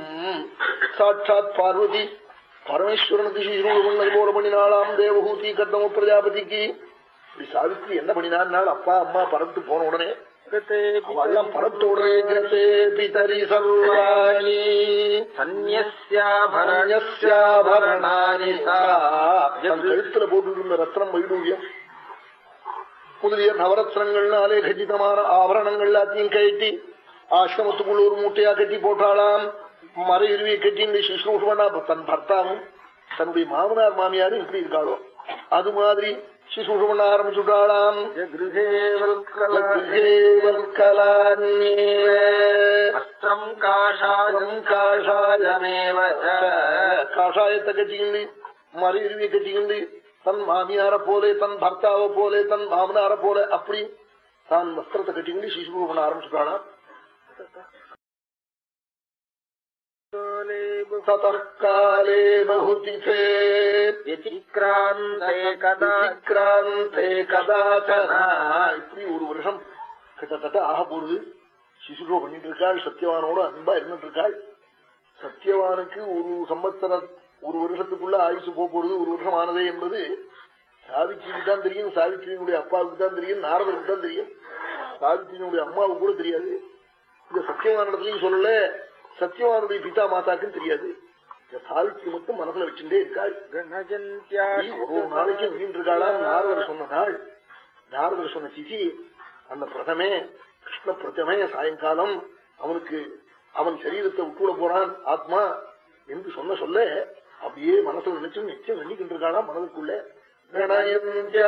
சாட்சாத் பார்வதி பரமேஸ்வரனுக்கு சிசுவோடு பண்ணது போல பண்ணினாலாம் தேவகூதி கர்த்தம பிரஜாபதிக்கு. இப்படி சாவித்ரி என்ன பண்ணினாள் அப்பா அம்மா பறந்து போன உடனே தன் கழுத்துல போட்டு இருந்த ரத்னம் வைடூரியம். முதலிய நவரத்னங்கள்னாலே கஜிதமான ஆபரணங்கள் எல்லாத்தையும் கட்டி ஆசிரமத்துக்குள்ள ஒரு மூட்டையா கட்டி போட்டாளாம். மறையுருவியை கட்டி இந்த சிசுஷூஷமனா தன் பர்த்தாவும் தன்னுடைய மாமனார் மாமியாரும் இப்படி இருக்காளோ? அது மாதிரி சிசுஷு பண்ண ஆரம்பிச்சுட்டாளாம் காஷாயத்தை கட்டிக்கிண்டு மறையுருவியை கட்டிக்கிண்டு தன் மாமியார போலே தன் பர்த்தாவை போலே தன் மாமனார போல அப்படி தான் வஸ்திரத்தை கட்டிக்கிண்டு சிசுஷு பண்ண இப்படி ஒரு வருஷம் கிட்டத்தட்ட ஆக போகுது. சிசுரோ பண்ணிட்டு இருக்காள் சத்தியவானோட அன்பா இருந்துட்டு இருக்காள். சத்தியவானுக்கு ஒரு சம்பத்தர ஒரு வருஷத்துக்குள்ள ஆயுசு போறது ஒரு வருஷம் ஆனதே என்பது சாவித்திரிக்கு தான் தெரியும் சாவித்திரியினுடைய அப்பாவுக்கு தான் தெரியும் நாரதருக்கு தான் தெரியும். சாவித்திரியினுடைய அம்மாவுக்கு கூட தெரியாது. இந்த சத்தியவானிடத்திலையும் சொல்லல. சத்தியவானுடைய பிதா மாதாக்குன்னு தெரியாது. சாவித்திரி மட்டும் மனசுல வச்சுட்டே இருக்காள். ஒரு ஒரு நாளைக்கு இருக்காளா நாரதர் சொன்ன நாள். நாரதர் சொன்ன திதி அந்த பிரதமே கிருஷ்ண பிரதமே சாயங்காலம் அவனுக்கு அவன் சரீரத்தை விட்டுவிட போறான் ஆத்மா என்று சொன்ன சொல்ல அப்படியே மனசுல நினைச்சு நிச்சயம் எண்ணிக்கிட்டு மனதுக்குள்ள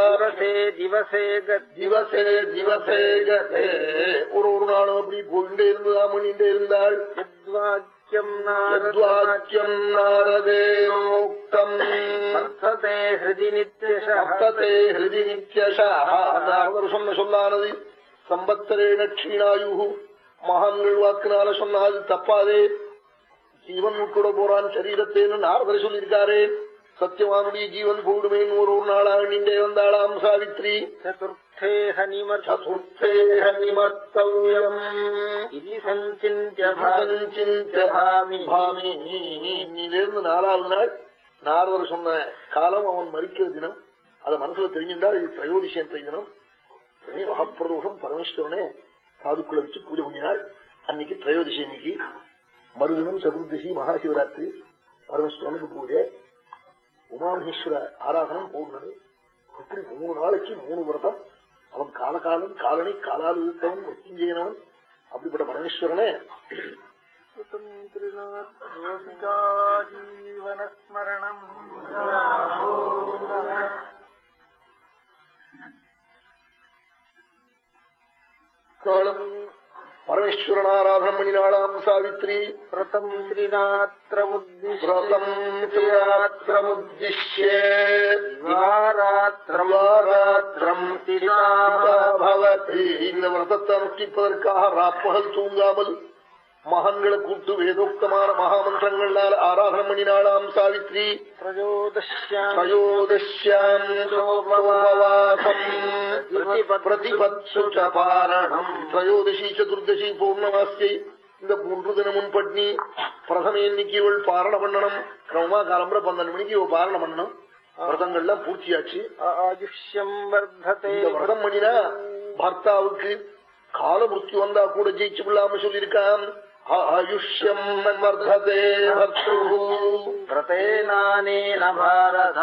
திவசே திவசே திவசே திவசே கதே ஒரு ஒரு நாளும் அப்படி போயிட்டே இருந்ததா மணிண்டே இருந்தாள் வாக்கியம் நாரதே ஹிருதி நித்யசः சம்பத்தரேன க்ஷீணாயு மகான்கள் வாக்குனால சொன்னால் தப்பாதே ஜீவன் உட்கூட போறான் சரீரத்தேன்னு நாரதர் சொல்லியிருக்காரே. சத்தியவானுடைய ஜீவன் கூடுமேன்னு ஒரு ஒரு நாளா நின்றே வந்தாளாம் சாவித்ரி. இன்னிலிருந்து நாலாவது நாள் நாரதர் சொன்ன காலம் அவன் மறிக்கிற தினம். அத மனசுல தெரிஞ்சிருந்தால் இது திரையோதிஷம் தெரிஞ்சிடும் மகாபிரதோஷம் பரமேஸ்வரனே சாதுக்குள்ள வச்சு பூஜை பண்ணினாள். அன்னைக்கு திரையோதிஷம் இன்னைக்கு மறுதினம் சதுர்தசி மகாசிவராத்திரி பரமஸ்வாமிக்கு பூஜை உமாமகேஸ்வர ஆராதனம் போகிறது இப்படி மூணு நாளைக்கு மூணு விரதம். அவன் காலகாலம் காலனை காலால் இருத்தவன் மத்தியஞ்சயனவன் அப்படிப்பட்ட பரமேஸ்வரனே. காலம் பரமேஸ்வரன் ஆராதனம் பண்ணினாளாம் சாவித்ரி விரதம் இந்த விரதத்தை அனுஷ்டிப்பதற்காக ராப்பகல் தூங்காமல் மகான்களை கூட்டு வேதோக்தமான மகாமந்திரங்களால் ஆராதனம் பண்ணினாளாம் சாவித்ரி. பிரதிபத்சுபாரணம் திரயோதசி சதுர்தசி பௌர்ணமாசியை இந்த மூன்று தினமும் பட்னி பிரதம எண்ணிக்கை இவள் பாரணம் பண்ணணும் கிரமமா காலம்புற பன்னெண்டு மணிக்கு இவள் பாரணம் பண்ணணும் விரதங்கள்லாம் பூர்த்தியாச்சு இந்த விரதம் பண்ணினா பர்த்தாவுக்கு கால வந்தா கூட ஜெயிச்சு விடலாம சொல்லியிருக்கான் ஆயுஷ்யம் வர்த்ததே பர்த்து व्रतेनानेन भारत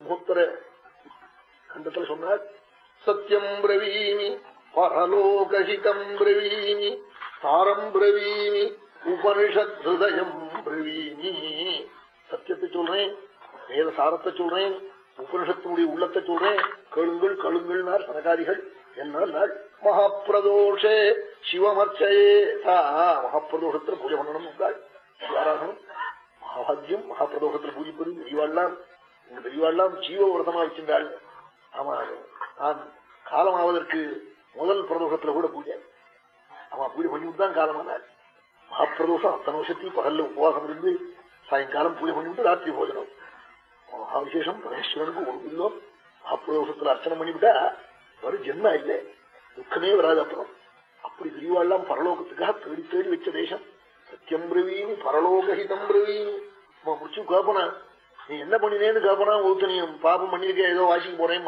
முகத்தர கண்டத்துல சொன்னார் சத்தியம் பிரவீமி பரலோகஹிதம் பிரவீமி சாரம் பிரவீமி உபனிஷத் ஹிருதயம் பிரவீமி சத்தியத்தை சொல்றேன் வேத சாரத்தை சொல்றேன் உபனிஷத்தினுடைய உள்ளத்தை சொல்றேன் கேளுங்கள் கழுங்கள்னார் சனகாதிகள் என்ன மகாபிரதோஷே சிவமர்ச்சையே தா மகாபிரதோஷத்துல பூஜை பண்ணணும் என்றாள் சிவாராதனம் மகாபாகியம் மகாபிரதோஷத்துல பூஜிப்பது பெரியவாள்லாம் இந்த பெரியவாள்லாம் ஜீவ விரதமா வச்சிருந்தாள் ஆமா நான் காலமாவதற்கு முதல் பிரதோஷத்துல கூட பூஜை அவன் பூஜை பண்ணிவிட்டு தான் காலமானாள் மகாப்பிரதோஷம் அத்தனை வருஷத்தையும் பகல்ல உபவாசம் இருந்து சாயங்காலம் பூஜை பண்ணிவிட்டு ராத்திரி போஜனம் மகாவிசேஷம் பரமேஸ்வரனுக்கு ஒரு இல்லம் மகாபிரதோஷத்துல அர்ச்சனை பண்ணிவிட்டா ஒரு ஜென்மா இல்லை. துக்கமே வராது அப்புறம். அப்படி பெரியவாள்லாம் பரலோகத்துக்காக தேடி தேடி வச்ச தேசம். சத்தியம் பிரவீனி பரலோகஹிதம் பிரவீனி. முடிச்சு கேப்பனா? நீ என்ன பண்ணினேன்னு கேப்பனா ஒருத்தனையும் பாபம் பண்ணிருக்க ஏதோ வாசிக்கு போறேன்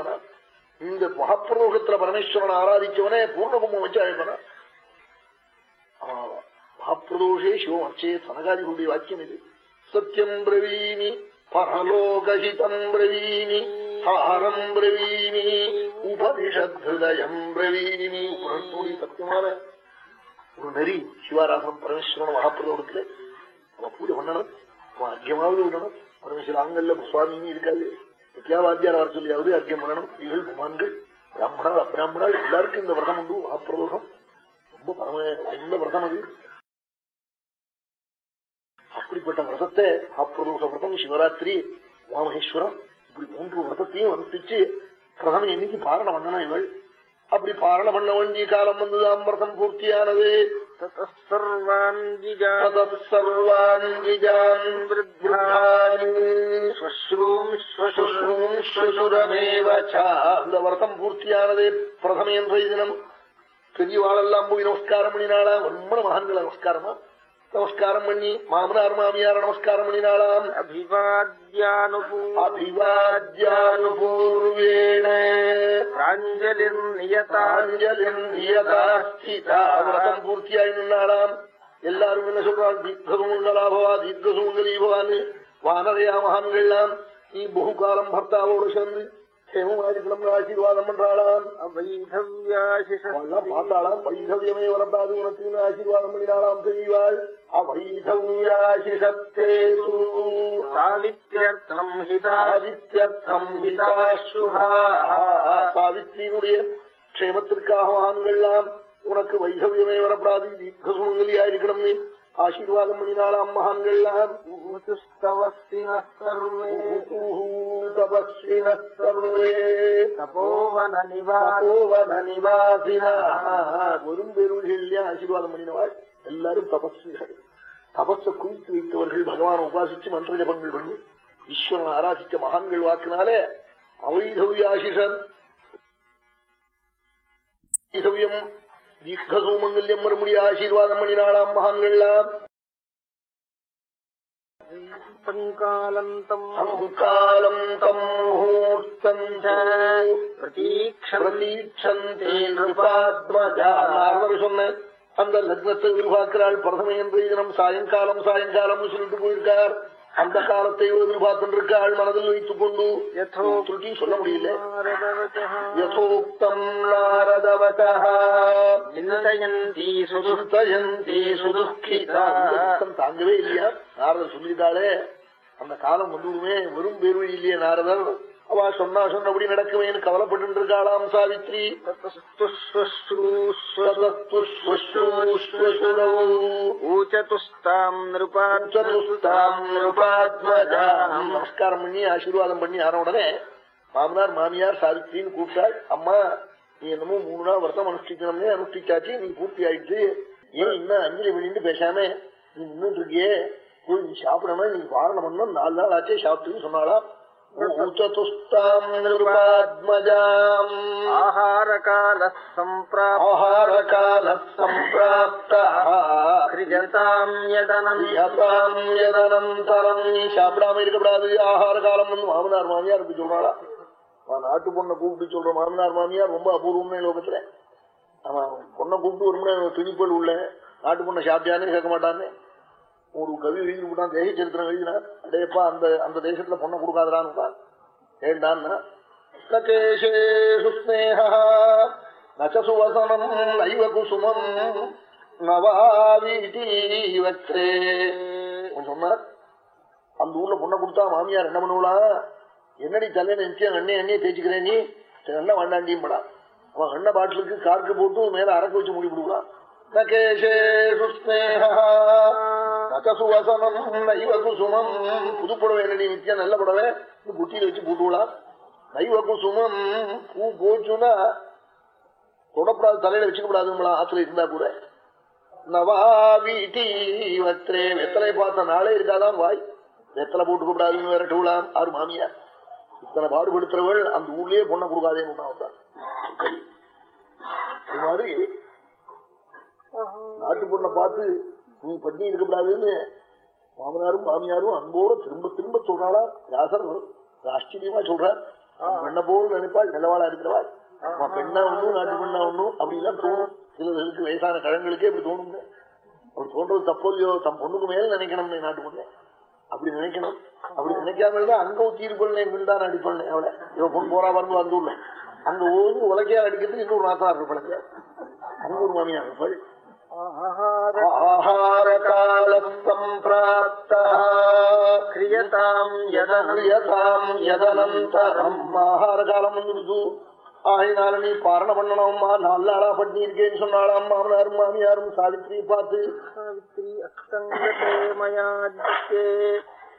இந்த மகாப்பிரதோஷத்துல பரமேஸ்வரன் ஆராதிச்சவனே பூர்ணகும்பம் வச்சு அழைப்பனா? மகாப்பிரதோஷே சிவம் அச்சே சனகாதிகளுடைய வாக்கியம் இது. சத்தியம் பிரவீனி பரலோகஹிதம் பிரவீனி. சாரம் பிரவீணி உபனிஷத்யம் பிரவீணி. உபனிஷத்துடைய சத்தியமான ஒரு நெறி சிவாராசம் பரமேஸ்வரன் மகாபிரதோடத்துல அவன் பூஜை பண்ணணும். அவன் அர்க்கியமாவது விடணும். பரமேஸ்வர ஆங்கல்ல சுவாமின்னு இருக்காது வித்யாவாத்தியார் வர சொல்லியாவது அர்க்கியம் பண்ணணும். இவள் குமான்கள் பிராமணால் அப்பிராமணால் எல்லாருக்கும் இந்த விரதம் உண்டு. மகாபிரதோஷம். ரொம்ப பரம எந்த விரதம் அது? அப்படிப்பட்ட விரதத்தை மகாபிரதோஷ விரதம் சிவராத்திரி உமாமகேஸ்வரம் இப்படி மூன்று வருஷத்தையும் வம்சிச்சு பிரதமன் என்னைக்கு பாரணம் பண்ணணும் இவள்? அப்படி பாரணம் பண்ண வேண்டிய காலம் வந்துதான் விரதம் பூர்த்தியானது. இந்த விரதம் பூர்த்தியானது பிரதம என்ற பெரியவாளெல்லாம் போய் நமஸ்காரம் பண்ணினாளா? ரொம்ப மகான்களை நமஸ்காரமா? நமஸ்காரம் பண்ணி மாமனார் மாமியார நமஸ்காரம் பண்ணினாலாம் அபிவாத்யானுபூர்வேண விரதம் பூர்த்தியாய் நின்னாலாம் எல்லாரும் என்ன சொல்றான் தீர்க்கசுமங்கலாபவா தீர்க்கசுமங்கலீபவான்னு வானரையா மகான்கள்லாம் நீ பகுகாலம் பர்த்தாவோடு சேர்ந்து சேமமாயிருக்கணும்னு ஆசீர்வாதம் பண்றாளாம் பார்த்தாளாம் வைதவியமே வரப்படாது உனக்குன்னு ஆசீர்வாதம் பண்ணினாலாம் தெரிவாள் சாவித்திரியுடைய க்ஷேமத்திற்காக வாங்கலாம் உனக்கு வைதவியமே வரப்படாது தீர்க்க சுமங்கலியா இருக்கணும் ஆசீர்வாதம் பண்ணினாலாம் மகான்கள்லாம் பெரும்பெருள்கள் ஆசீர்வாதம் பண்ணினவாள் எல்லாரும் தபஸ்விகள் தபஸை குவித்து வைத்தவர்கள் பகவான் உபாசிச்சு மந்திர ஜபங்கள் பண்ணி ஈஸ்வரன் ஆராசிச்ச மகான்கள் வாக்குனாலே அவைதவி தீர்க்கசூமங்கல்யம் மறுபடிய ஆசீர்வாதம் பண்ணினாளாம் மகான்கள்லாம் சொன்ன அந்த லக்னத்தை எதிர்பார்க்கிறாள் பிரதம என்று தினம் சாயங்காலம் சாயங்காலம் சொல்லிட்டு போயிருக்கார். அந்த காலத்தையோ எதிர்பார்த்துருக்க ஆள் மனதில் வைத்துக் கொண்டு திருட்டி சொல்ல முடியல. யசோக்தம் தாங்கவே இல்லையா? நாரதர் சொல்லிட்டாலே அந்த காலம் வந்துமே வெறும் பேர்வழி இல்லையே நாரதர். அவ சொன்னா சொன்னபடி நடக்குவேன்னு கவலைப்பட்டு இருக்காளாம் சாவித்ரி. நமஸ்காரம் பண்ணி ஆசீர்வாதம் பண்ணி ஆன உடனே மாமனார் மாமியார் சாவித்ரின்னு கூப்பிட்டாள் அம்மா நீ என்னமோ மூணு நாள் வருத்தம் அனுஷ்டிக்கணும்னே அனுஷ்டிச்சாச்சு நீ பூர்த்தி ஆயிடுச்சு ஏன் இன்னும் அஞ்சலி பண்ணிட்டு பேசாம நீ நின்றுட்டு இருக்கியே போய் நீ சாப்பிடணும் நீ வாரணம் நாலு நாள் ஆச்சே சாப்பிட்டுன்னு சொன்னாலாம் आहारकालः सम्प्राप् ஆஹாரகால சம்பிராப்தா सृजताम् यदनम् யதாம் யதனந்தரம் நீ சாப்பிடாம இருக்கக்கூடாது ஆகார காலம் வந்து மாமனார் மாமியார் இப்படி சொல்றாளா அவன் நாட்டு பொண்ணை கூப்பிட்டு சொல்ற மாமனார் மாமியார் ரொம்ப அபூர்வமே லோகத்துல அவன் பொண்ணை கூப்பிட்டு ஒரு துணிப்பல் உள்ள நாட்டு பொண்ணை சாப்பிட்டானே கேட்க மாட்டானே ஒரு கவி எழுதி விட்டான் தேக சரித்திரம் எழுதினா அடையப்பா அந்த அந்த தேசத்துல பொண்ணை கொடுக்காதடான்னு ஏண்டான்னா நகேஷேஷு ஸ்னேகா நைவ குசுமம் நவாவீட்டீவற்றே சொன்னார் அந்த ஊர்ல பொண்ணை கொடுத்தா மாமியார் என்ன பண்ணுவலாம் என்னடி தலை நிச்சயம் அண்ணே அண்ணே பேச்சுக்கிறேன் நீ? எண்ணெய் வேண்டாண்டியும் படா. அவன் அண்ண பாட்டிலுக்கு கார்க்கு போட்டு மேல அரக்க வச்சு மூடி விடுவான் நகேஷேஷு ஸ்னேகா நச்ச சுவசனம் நைவ குசுமம் புது புடவை. என்னடி நல்ல புடவை குட்டியில வச்சு போட்டுவிடலாம் நைவ குசுமம் பூ போச்சுன்னா தொடப்படாது தலையில வச்சுக்கப்படாதுங்களா ஆத்துல இருந்தா கூட. நவாவீட்டி வத்திரே வெத்தலை பார்த்த நாளே இருக்காதான் வாய். வெத்தலை போட்டுக்க கூடாதுன்னு வேற டூலாம் ஆறு மாமியார்? இத்தனை பாடுபடுத்துறவள் அந்த ஊர்லயே பொண்ணை கொடுக்காதேன்னு வந்தான் இது மாதிரி நாட்டு பொண்ணை பார்த்து நீ பண்ணி இருக்கக்கூடாதுன்னு மாமனாரும் மாமியாரும் அன்போட திரும்ப திரும்ப சொல்றாளா? வியாசர் ஆச்சரியமா சொல்றார். பெண்ணை போல் நினைப்பாள் நிலவாளா இருக்கிறவாள் பெண்ணா ஒண்ணும் நாட்டு பெண்ணா ஒண்ணும் அப்படிலாம் தோணும். சிலருக்கு வயசான கழங்களுக்கே அப்படி தோணுங்க. அப்படி தோன்றது தப்போ இல்லையோ தம் பொண்ணுக்கு மேல நினைக்கணும் நாட்டு பொண்ணு. அப்படி நினைக்கணும். அப்படி நினைக்காம இருந்தா அங்க தீர்ப்பு பண்ணேன் தான் அடிப்பண்ண அவளை. இவ பொண்ணு போறா வந்து வந்து உள்ள. அங்க ஓது உலகையா அடிக்கிறது இன்னொரு நாத்தா இருப்பழங்க அங்க ஒரு மாமியா இருப்பள். ஆஹாரகால சம்பிராப்தா क्रियताम् यदनम् யதாம் யதனந்தரம் ஆகார காலம் வந்துடுது ஆகினால நீ பாரண பண்ணணும்மா நாலு நாளா பண்ணி இருக்கேன்னு சொன்னாலாம் மாமனாரும் மாமியாரும் சாவித்திரியை பார்த்து सावित्री अक्सङ्गते मयाद्ये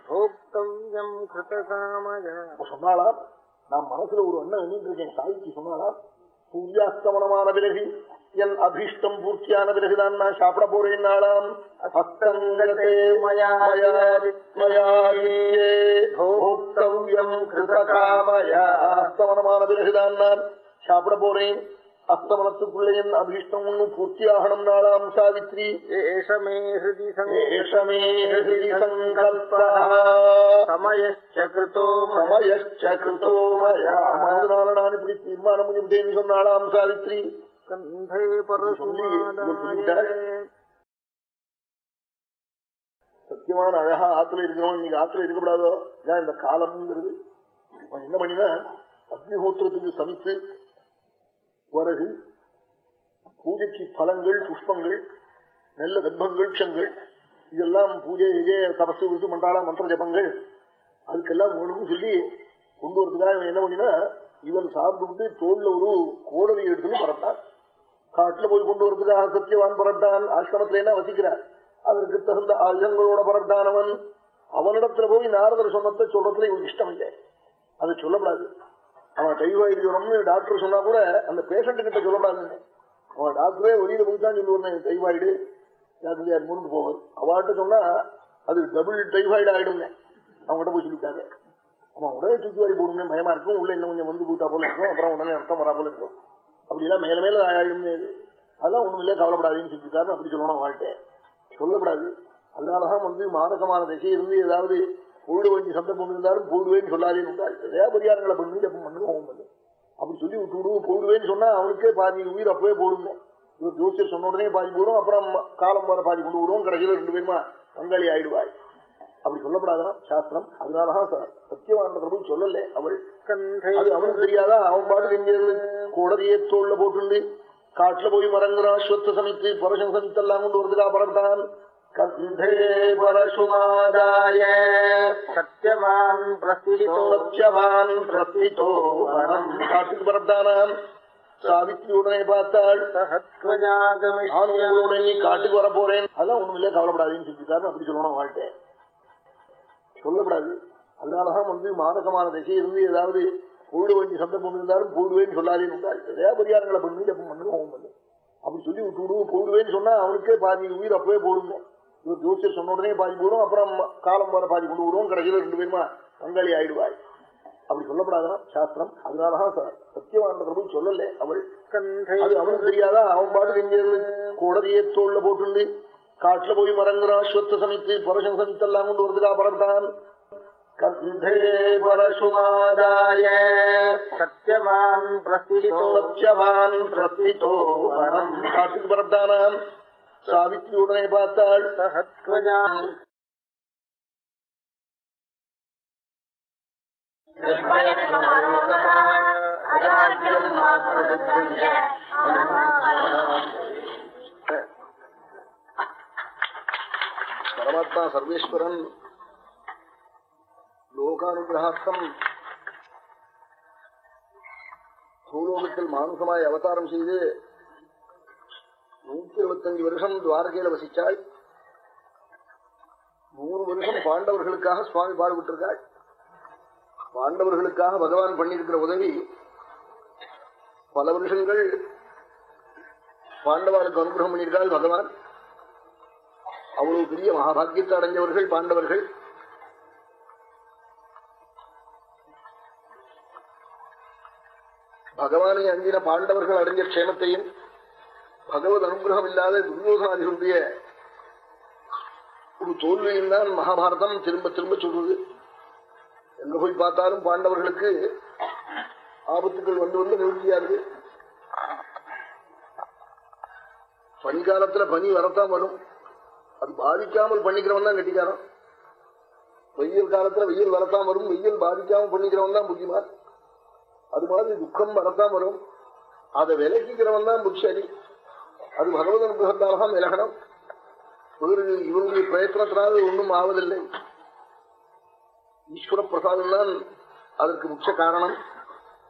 भोक्तव्यम् कृतकामया அப்ப சொன்னாலாம் நான் மனசுல ஒரு எண்ணம் எண்ணிட்டு இருக்கேன் சாவித்திரி சொன்னாலாம் சூரியாஸ்தமனமான பிறகு என் அபீஷ்டம் பூர்த்தியான பிறகுதான் நான் சாப்பிட போறேன் நாளாம். அஸ்தங்கதே மயா அஸ்தமனமான பிறகுதான் நான் சாப்பிட போறேன் அஸ்தமனத்துக்குள்ளேயன் அபிஷ்டம் ஒண்ணு பூர்த்தியாகணும் நாளாம் சாவித்ரி. நான் இப்படி தீர்மானம் பண்ணிவிட்டேன்னு சொன்னாளாம் சாவித்ரி. சத்தியமான அழகா ஆத்துல இருக்கிறோம் இன்னைக்கு ஆத்துல இருக்கப்படாதோ ஏன் இந்த காலம்ங்கிறது? என்ன பண்ணினா அக்னிஹோத்திரத்துக்கு சமைத்து வரகு பூஜைக்கு பழங்கள் புஷ்பங்கள் நல்ல கர்ப்பங்கள் க்ஷங்கள் இதெல்லாம் பூஜை தபசு விருது மண்டாள மந்திர ஜபங்கள். அதுக்கெல்லாம் வேணும்னு சொல்லி கொண்டு வரதுக்காக என்ன பண்ணினா இவன் சாப்பிட்டு தோல்ல ஒரு கோடவை எடுத்துன்னு பறந்தான் காட்டுல போய் கொண்டு வரதுக்காக சத்தியவான் பரட்டான் ஆசிரமத்துல என்ன வசிக்கிறார்? அதற்கு தகுந்த ஆயுதங்களோட பரட்டானவன் அவனிடத்துல போய் நாரதர் சொன்னத்தை சொல்றதுல இவனுக்கு இஷ்டம் இல்லை அதை சொல்லப்படாது அவன் டைவாய்டு ஜுரம்னு டாக்டர் சொன்னா கூட அந்த பேஷண்ட் கிட்ட சொல்லப்படாதுன்னு அவன் டாக்டரே வெளியில போய் தான் சொல்லுவார் டைவாய்டு யார் முருந்து போவார். அவர்கிட்ட சொன்னா அது டபுள் டைஃபாய்டு ஆயிடுங்க அவங்ககிட்ட போய் சொல்லிட்டாரு. அவன் உடனே தூக்கிவாரி போடுமே பயமா இருக்கும். உள்ள இன்னும் கொஞ்சம் வந்து போயிட்டா போல இருக்கும். அப்புறம் உடனே அர்த்தம் வரா போல இருக்கும். அப்படிலாம் மேல மேல ஆயிடுமே அதெல்லாம் ஒண்ணும் இல்லையா கவலைப்படாதுன்னு சொல்லிட்டாரு அப்படி சொல்லணும் வாழ்க்கை சொல்லப்படாது அதனாலதான் வந்து மாதகமான திசை இருந்து ஏதாவது போயிட வேண்டிய சந்தர்ப்பம் இருந்தாலும் போயிடுவேன்னு சொல்லாதேன்னு உண்டாள் நிறைய பரிகாரங்களை பண்ணி ஜப்பம் பண்ணு ஹோமம் பண்ணு அப்படி சொல்லி விட்டு விடுவோம் போயிடுவேன்னு சொன்னா அவனுக்கே பாதி உயிர் அப்பவே போடுங்க. இவர் ஜோசியர் சொன்ன உடனே பாதி போடும் அப்புறம் காலம் வர பாதி கொண்டு விடுவோம் கடைசியில் ரெண்டு பேருமா பங்காளி ஆயிடுவாய். அப்படி சொல்லப்படாதான் சாஸ்திரம். அதனாலதான் சத்தியவான பிரபு சொல்லல அவள். அது அவனுக்கு தெரியாதா? அவன் பாட்டு எங்கேயிருந்து கோடதியே தோல்ல போட்டு காட்டுல போய் மரங்குறான் அஸ்வத்த சமைத்து பரசம் சமைத்தெல்லாம் கொண்டு வருதுக்கா பரட்டான் பரசுமாதாய சத்யவான் பிரசிதோ சத்தியவான் பிரசிதோ வனம் காட்டுக்கு பரட்டானாம் சாவித்ரி உடனே பார்த்தாள். சஹத்வஜாகமிஷ்ய நானும் உங்களோட நீ காட்டுக்கு வர போறேன் அதெல்லாம் ஒண்ணும் இல்லையா கவலைப்படாதுன்னு சொல்லிட்டாரு. அப்படி சொல்லணும் வாழ்க்கை சொல்லப்படாது அதனாலதான் வந்து மாதகமான திசை இருந்து ஏதாவது போயிட வேண்டிய சந்தர்ப்பம் இருந்தாலும் போயிடுவேன்னு சொல்லாதேன்னு நிறைய பரிகாரங்களை பண்ணி ஜப்பம் பண்ணு ஹோமம் பண்ணு. அப்படி சொல்லி விட்டு விடுவோம் போயிடுவேன்னு சொன்னா அவனுக்கே பாதி உயிர் அப்பவே போடுங்க. இவர் ஜோசியர் சொன்ன உடனே பாதி போடும் அப்புறம் காலம் வர பாதி கொண்டு விடுவோம் கடைசியில் ரெண்டு பேருமா பங்காளி ஆயிடுவாய். அப்படி சொல்லப்படாதான் சாஸ்திரம் அதனாலதான் ச- சத்தியவான பிரபு சொல்லல அவள் அது அவனுக்கு தெரியாதா? அவன் பாட்டு எங்கேயிருந்து கோடதியே தோல்ல போட்டு காட்டுல போய் மரங்குறான் அஸ்வத்த சமைத்து பரசம் சமைத்தெல்லாம் கொண்டு வருதுக்கா பிரசிதோ சத்தியவான் பிரசிதோ வனம் காட்டுக்கு பரட்டானாம் சாவித்ரி உடனே பார்த்தாள் பரமாத்மா சர்வேஸ்வரன் லோகானுகிரகார்த்தம் பூலோகத்தில் மானுசமாய் அவதாரம் செய்து நூத்தி இருபத்தஞ்சு வருஷம் துவாரகையில வசிச்சாள் நூறு வருஷம் பாண்டவர்களுக்காக சுவாமி பாடுபட்டிருக்காள். பாண்டவர்களுக்காக பகவான் பண்ணியிருக்கிற உதவி பல வருஷங்கள் பாண்டவாளுக்கு அனுகிரகம் பண்ணியிருக்காள் பகவான். அவ்வளவு பெரிய மகாபாகியத்தை அடைஞ்சவர்கள் பாண்டவர்கள். பகவானை அஞ்சின பாண்டவர்கள் அடைஞ்ச க்ஷேமத்தையும் பகவத் அனுகிரகம் இல்லாத துரியோதனாதிகளுடைய ஒரு தோல்வியும் தான் மகாபாரதம் திரும்ப திரும்ப சொல்றது. எங்க போய் பார்த்தாலும் பாண்டவர்களுக்கு ஆபத்துக்கள் வந்து வந்து நிவர்த்தியாது பனிக்காலத்துல பனி வரத்தான் வரும். அது பாதிக்காமல் பண்ணிக்கிறவன் தான் கட்டிக்காரன். வெயில் காலத்துல வெயில் வரத்தான் வரும். வெயில் பாதிக்காமல் பண்ணிக்கிறவன் தான் புத்திமான். அது மாதிரி துக்கம் வரத்தான் வரும். அதை விலக்கிக்கிறவன் தான் புத்திசாலி. அது பகவத் அனுகிரகத்தால்தான் விலகணும். வேறு இவருடைய பிரயத்தனத்தினால் ஒன்றும் ஆவதில்லை. ஈஸ்வர பிரசாதம் தான் அதற்கு முக்கிய காரணம்.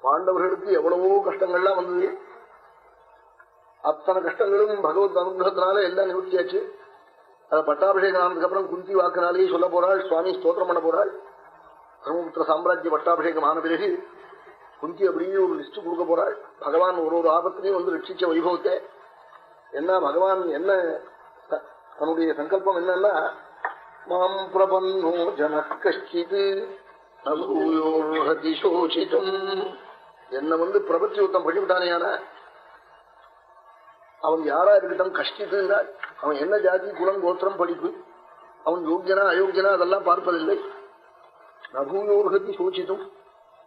பாண்டவர்களுக்கு எவ்வளவோ கஷ்டங்கள்லாம் வந்தது. அத்தனை கஷ்டங்களும் பகவத் அனுகிரகத்தினால எல்லாம் நிவர்த்தியாச்சு. அதை பட்டாபிஷேகம் ஆனதுக்கு அப்புறம் குந்தி வாக்கினாலேயே சொல்ல போறாள் சுவாமி ஸ்தோத்திரம் பண்ண போறாள். பிரம்மபுத்திர சாம்ராஜ்ய பட்டாபிஷேகம் ஆன பிறகு குந்தி அப்படியே ஒரு லிஸ்ட் கொடுக்க போறாள். பகவான் ஒரு ஒரு ஆபத்திலையும் வந்து ரட்சிச்ச வைபவத்தை என்ன பகவான் என்ன தன்னுடைய சங்கல்பம் என்னன்னா மாம் பிரபன்னோ ஜன கஷ்டித் சோசித்தும் என்ன வந்து பிரபத்தி யுத்தம் பண்ணிவிட்டானேயான அவன் யாரா இருக்கட்டும் கஷ்டித்துன்னா அவன் என்ன ஜாதி குலம் கோத்திரம் படிப்பு அவன் யோகியனா அயோக்கியனா அதெல்லாம் பார்ப்பதில்லை. நபூயோகத்தி சோசித்தும்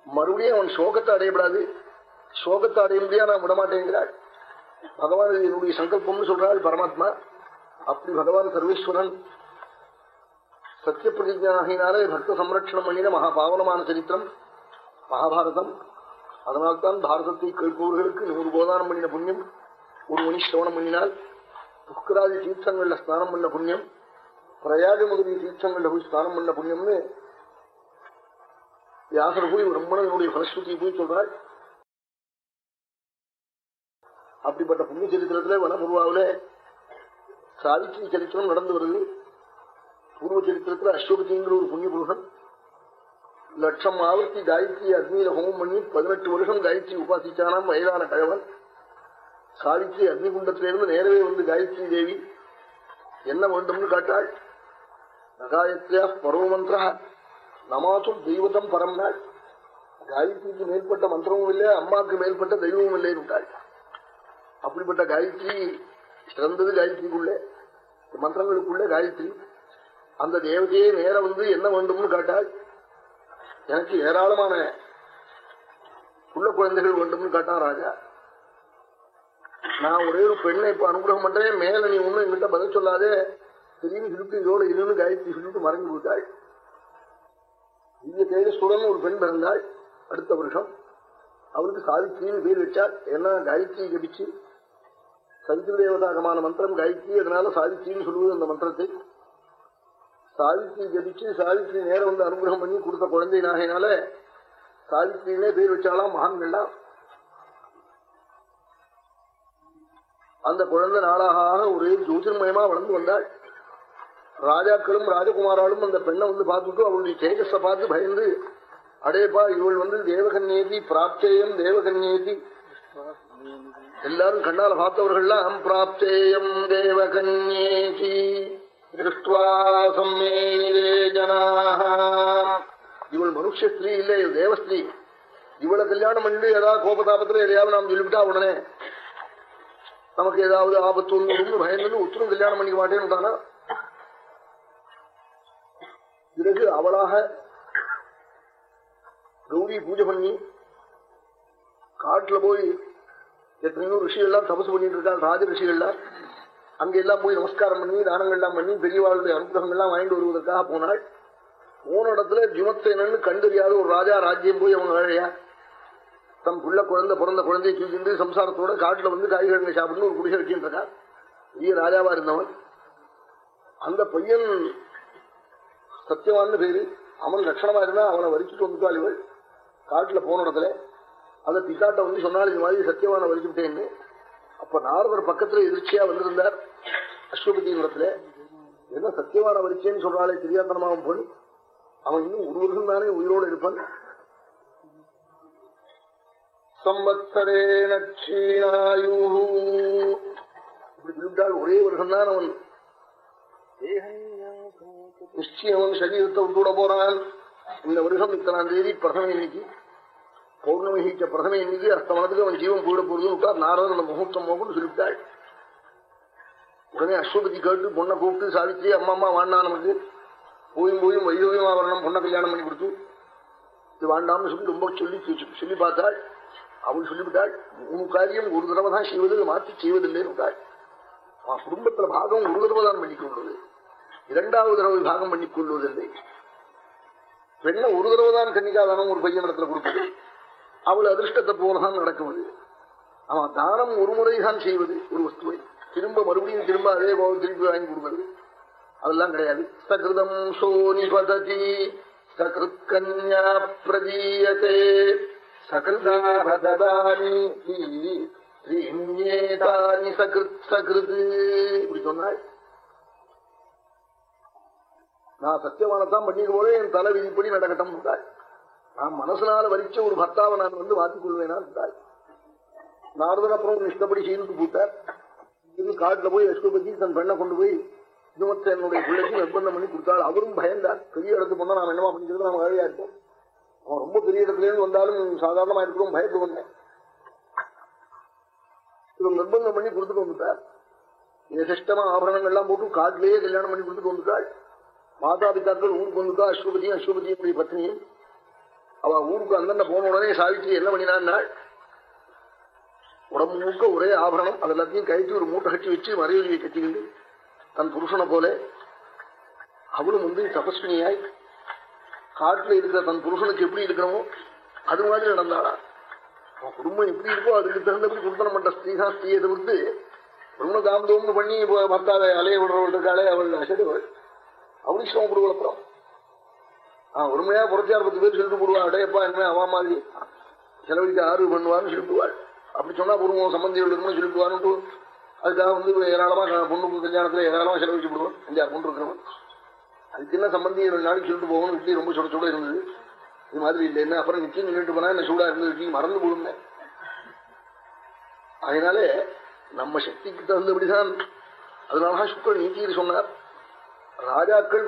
மறுபடியும் அவன் சோகத்தை அடையப்படாது. சோகத்தை அடையும்படியா நான் விடமாட்டேங்கிறாள் பகவான் இது என்னுடைய சங்கல்பம்னு சொல்றாள் பரமாத்மா. அப்படி பகவான் சர்வேஸ்வரன் சத்திய பிரதிஜாகினாலே பக்த சம்ரட்சணம் பண்ணின மகா பாவனமான சரித்திரம் மகாபாரதம். அதனால்தான் பாரதத்தை கேட்பவர்களுக்கு நூறு கோதானம் பண்ணின புண்ணியம் ஒரு மணி சிரவணம் பண்ணினால் புஷ்கராதி தீர்த்தங்கள்ல ஸ்நானம் பண்ண புண்ணியம் பிரயாக முதலிய தீர்த்தங்கள்ல போய் ஸ்நானம் பண்ண புண்ணியம்னு வியாசர் போய் பிரம்மணனுடைய பலஸ்ருதியை போய் சொல்றாள் அப்படிப்பட்ட புண்ணிய சரித்திரத்துல வனபுருவாவில சாவித்ரி சரித்திரம் நடந்து வருது. பூர்வ சரித்திரத்துல அஸ்வபதிங்கிற ஒரு புண்ணிய புருஷன். லட்சம் ஆவர்த்தி காயத்ரி அக்னியில ஹோமம் பண்ணி பதினெட்டு வருஷம் காயத்ரி உபாசிச்சானாம் வயதான கழவன். சாவித்ரி அக்னிகுண்டத்திலிருந்து நேரவே வந்து காயத்ரி தேவி. என்ன வேண்டும்னு கேட்டாள். நகாயத்ரியா பரவமந்திரா நமாசும் தெய்வத்தம் பரம் நாள் காயத்ரிக்கு மேற்பட்ட மந்திரமும் இல்லை அம்மாவுக்கு மேற்பட்ட தெய்வமும் இல்லைன்னு அப்படிப்பட்ட காயத்ரி சிறந்தது காயத்ரிக்குள்ளே மந்திரங்களுக்குள்ளே காயத்ரி. அந்த தேவதையே நேர வந்து என்ன வேண்டும்னு கேட்டாள் எனக்கு ஏராளமான உள்ள குழந்தைகள் வேண்டும்னு கேட்டான் ராஜா. நான் ஒரே ஒரு பெண்ணை இப்ப அனுகிரகம் பண்றேன் மேல நீ ஒண்ணும் எங்கிட்ட பதில் சொல்லாதே. திடீர்னு சொல்லிட்டு இதோட இருன்னு காயத்ரி சொல்லிட்டு மறைஞ்சு போட்டாள் இந்த தேஜஸ்துடன் ஒரு பெண் பிறந்தாள் அடுத்த வருஷம். அவளுக்கு சாவித்திரின்னு பேர் வச்சார். ஏன்னா காயத்ரி ஜபிச்சு சவித்ரி தேவதாகமான மந்திரம் காயத்ரி அதனால சாவித்திரின்னு சொல்லுவது அந்த மந்திரத்தை. சாவித்திரி ஜபிச்சு சாவித்திரி நேரம் வந்து அனுகிரகம் பண்ணி கொடுத்த குழந்தை நாகையினால சாவித்திரினே பேர் வச்சாலாம் மகான்கள்லாம் அந்த குழந்தை நாளாக ஒரே ஜோதிர்மயமா வளர்ந்து வந்தாள். ராஜாக்களும் ராஜகுமாராலும் அந்த பெண்ணை வந்து பார்த்துட்டு அவளுடைய தேஜஸ பார்த்து பயந்து அடேப்பா இவள் வந்து தேவகன்யேதி பிராப்தேயம் தேவகன்யேதி. எல்லாரும் கண்ணால பார்த்தவர்கள்லாம் பிராப்தேயம் தேவகன்யேதி இவள் மனுஷ ஸ்திரீ இல்ல இவள் தேவஸ்திரீ இவளை கல்யாணம் பண்ணி ஏதாவது கோபதாபத்துல எதையாவது நாம் சொல்லிவிட்டா உடனே நமக்கு ஏதாவது ஆபத்து ஒன்று பயந்து உத்தரம் கல்யாணம் பண்ணிக்க மாட்டேன்னு பிறகு அவளாக கௌரி பூஜை பண்ணி காட்டுல போய் எத்தனையோ ரிஷிகள்லாம் தபசு பண்ணிட்டு இருக்காங்க ராஜ ரிஷிகள்லாம். அங்க எல்லாம் போய் நமஸ்காரம் பண்ணி தானங்கள்லாம் பண்ணி பெரியவாளுடைய அனுகிரகங்கள்லாம் வாங்கிட்டு வருவதற்காக போனாள். போன இடத்துல ஜுமத்தேனன்னு கண்டறியாத ஒரு ராஜா ராஜ்யம் போய் அவங்க வேலையா? தம் புள்ள குழந்தை பிறந்த குழந்தையை தூக்கிட்டு சம்சாரத்தோட காட்டுல வந்து காய்கறிகளை சாப்பிட்டு ஒரு குடிசை வச்சுட்டு இருக்கா பெரிய ராஜாவா இருந்தவன். அந்த பையன் சத்தியவான்னு பேரு. அவன் லட்சணமா இருந்தா அவனை வரிச்சுட்டு வந்துட்டாள் இவள். காட்டுல போன இடத்துல அந்த பிதாட்ட வந்து சொன்னால் இது மாதிரி சத்தியவான வலிச்சுட்டேன்னு அப்ப நாரதர் பக்கத்துல எதிர்ச்சியா வந்திருந்தார். அஸ்வபதி இடத்துல என்ன சத்தியவான வலிச்சேன்னு சொல்றாலே தெரியாதனமாவும் போய் அவன் இன்னும் ஒரு வருஷம் தானே உயிரோடு இருப்பான். இப்படி ஒரே வருஷம் தான் அவன் நிச்சயம் அவன் சரீரத்தை விட்டுவிட போறான். இந்த வருஷம் இத்தனாம் தேதி பிரதம இன்னைக்கு பௌர்ணமிகிச்ச பிரதம அர்த்த மனதுக்கு அவன் ஜீவன் போயிட போறதுன்னு விட்டார் நாரதர் அந்த முகூர்த்தம் போகும்னு சொல்லிவிட்டாள். உடனே அஸ்வபதி கேட்டு பொண்ணை கூப்பிட்டு சாவித்ரி அம்மா அம்மா வாண்டா நமக்கு போயும் போயும் வையோயமா வரணும் பொண்ணை கல்யாணம் பண்ணி கொடுத்து. இது வாண்டாம்னு சொல்லி ரொம்ப சொல்லி சொல்லி பார்த்தாள். அவள் சொல்லிவிட்டாள் மூணு காரியம் ஒரு தடவை தான் செய்வது மாற்றி செய்வதில்லை விட்டாள் அவன் குடும்பத்துல பாகம் ஒரு தடவை தான் பண்ணிக்கொள்வது இரண்டாவது தடவை பாகம் பண்ணிக் கொள்வதில்லை. பெண்ணை ஒரு தடவை தான் கன்னிகாதானம் ஒரு பையன் இடத்துல கொடுப்பது. அவள் அதிர்ஷ்டத்தை போலதான் நடக்கும் அது. அவன் தானம் ஒரு முறைதான் செய்வது ஒரு வஸ்துவை. திரும்ப மறுபடியும் திரும்ப அதே போல திருப்பி வாங்கி கொடுப்பது அதெல்லாம் கிடையாது. சகிருதம் சோனிபதி சகிருத்கன்யா பிரதீயத்தே சகிருதானி சகிருத் சகிருது. இப்படி சொன்னாள் நான் சத்தியமானத்தான் பண்ணிட்டு போதே என் தலை விதிப்படி நடக்கட்டும் நான் மனசுனால வரிச்ச ஒரு பர்த்தாவை நான் வந்து மாத்திக் கொள்வேனா இருந்தாள் நாரதன் அப்புறம் இஷ்டப்படி செய்து போட்டார் காட்டுல போய் அஸ்வபதி தன் பெண்ணை கொண்டு போய் இன்னொருத்த என்னுடைய பிள்ளைக்கு நிர்பந்தம் பண்ணி கொடுத்தாள். அவரும் பயந்தார். பெரிய இடத்துக்கு போனா நாம என்னமா பண்ணிக்கிறது நாம வேலையா இருப்போம். அவன் ரொம்ப பெரிய இடத்துல இருந்து வந்தாலும் சாதாரணமா இருக்கிறோம் பயத்து வந்தேன் இவன் நிர்பந்தம் பண்ணி கொடுத்துட்டு வந்துட்டார். சிஷ்டமா ஆபரணங்கள்லாம் போட்டு காட்டிலேயே கல்யாணம் பண்ணி கொடுத்துட்டு வந்துட்டாள். மாதா பிதாக்கள் ஊருக்கு வந்துட்டா அஸ்வபதியும் அஸ்வபதியும் பத்னியும் அவ ஊருக்கு அந்தண்ட போன உடனே சாவித்ரி என்ன பண்ணினான் உடம்பு முழுக்க ஒரே ஆபரணம் அது எல்லாத்தையும் கழித்து ஒரு மூட்டை கட்டி வச்சு மறைவெளியை கட்டிக்கிண்டு தன் புருஷனை போல அவளும் வந்து தபஸ்வினியாய் காட்டுல இருக்கிற தன் புருஷனுக்கு எப்படி இருக்கணுமோ அது மாதிரி நடந்தாளா அவன் குடும்பம் எப்படி இருக்கோ அதுக்கு தகுந்தபடி குடுத்தனம் பண்ற ஸ்திரீகா ஸ்திரியை தவிர்த்து பிரம்ம தாமதம்னு பண்ணி பர்த்தாவை அலைய விடுறவள் இருக்காளே அவள் அசடுவள் அவளுக்கு சிரமம் கொடுக்கல ஒருமையா புறச்சார் பத்து பேர் சொல்லிட்டு போடுவான். அடையப்பா என்ன அவா மாதிரி? செலவழிக்க ஆறு பண்ணுவான்னு சொல்லிட்டுவாள் அப்படி சொன்னா பூர்வம் சம்பந்திகள் இருக்கணும்னு சொல்லிட்டுவான்னு அதுக்காக வந்து ஏராளமா பொண்ணுக்கு கல்யாணத்துல ஏராளமா செலவழிச்சு விடுவோம் அஞ்சாறு பொண்ணு இருக்கிறவன்? அதுக்கு என்ன சம்பந்தி? ரெண்டு நாளைக்கு சொல்லிட்டு போகணும் இட்லி ரொம்ப சுட சுட இருந்தது. இது மாதிரி இல்லை. என்ன அப்புறம் நிச்சயம் நின்றுட்டு போனா என்ன சூடா இருந்தது? இட்லி மறந்து போடுங்க அதனால நம்ம சக்திக்கு தகுந்தபடிதான். அதனாலதான் சுக்கர் நீக்கீர் சொன்னார். ராஜாக்கள்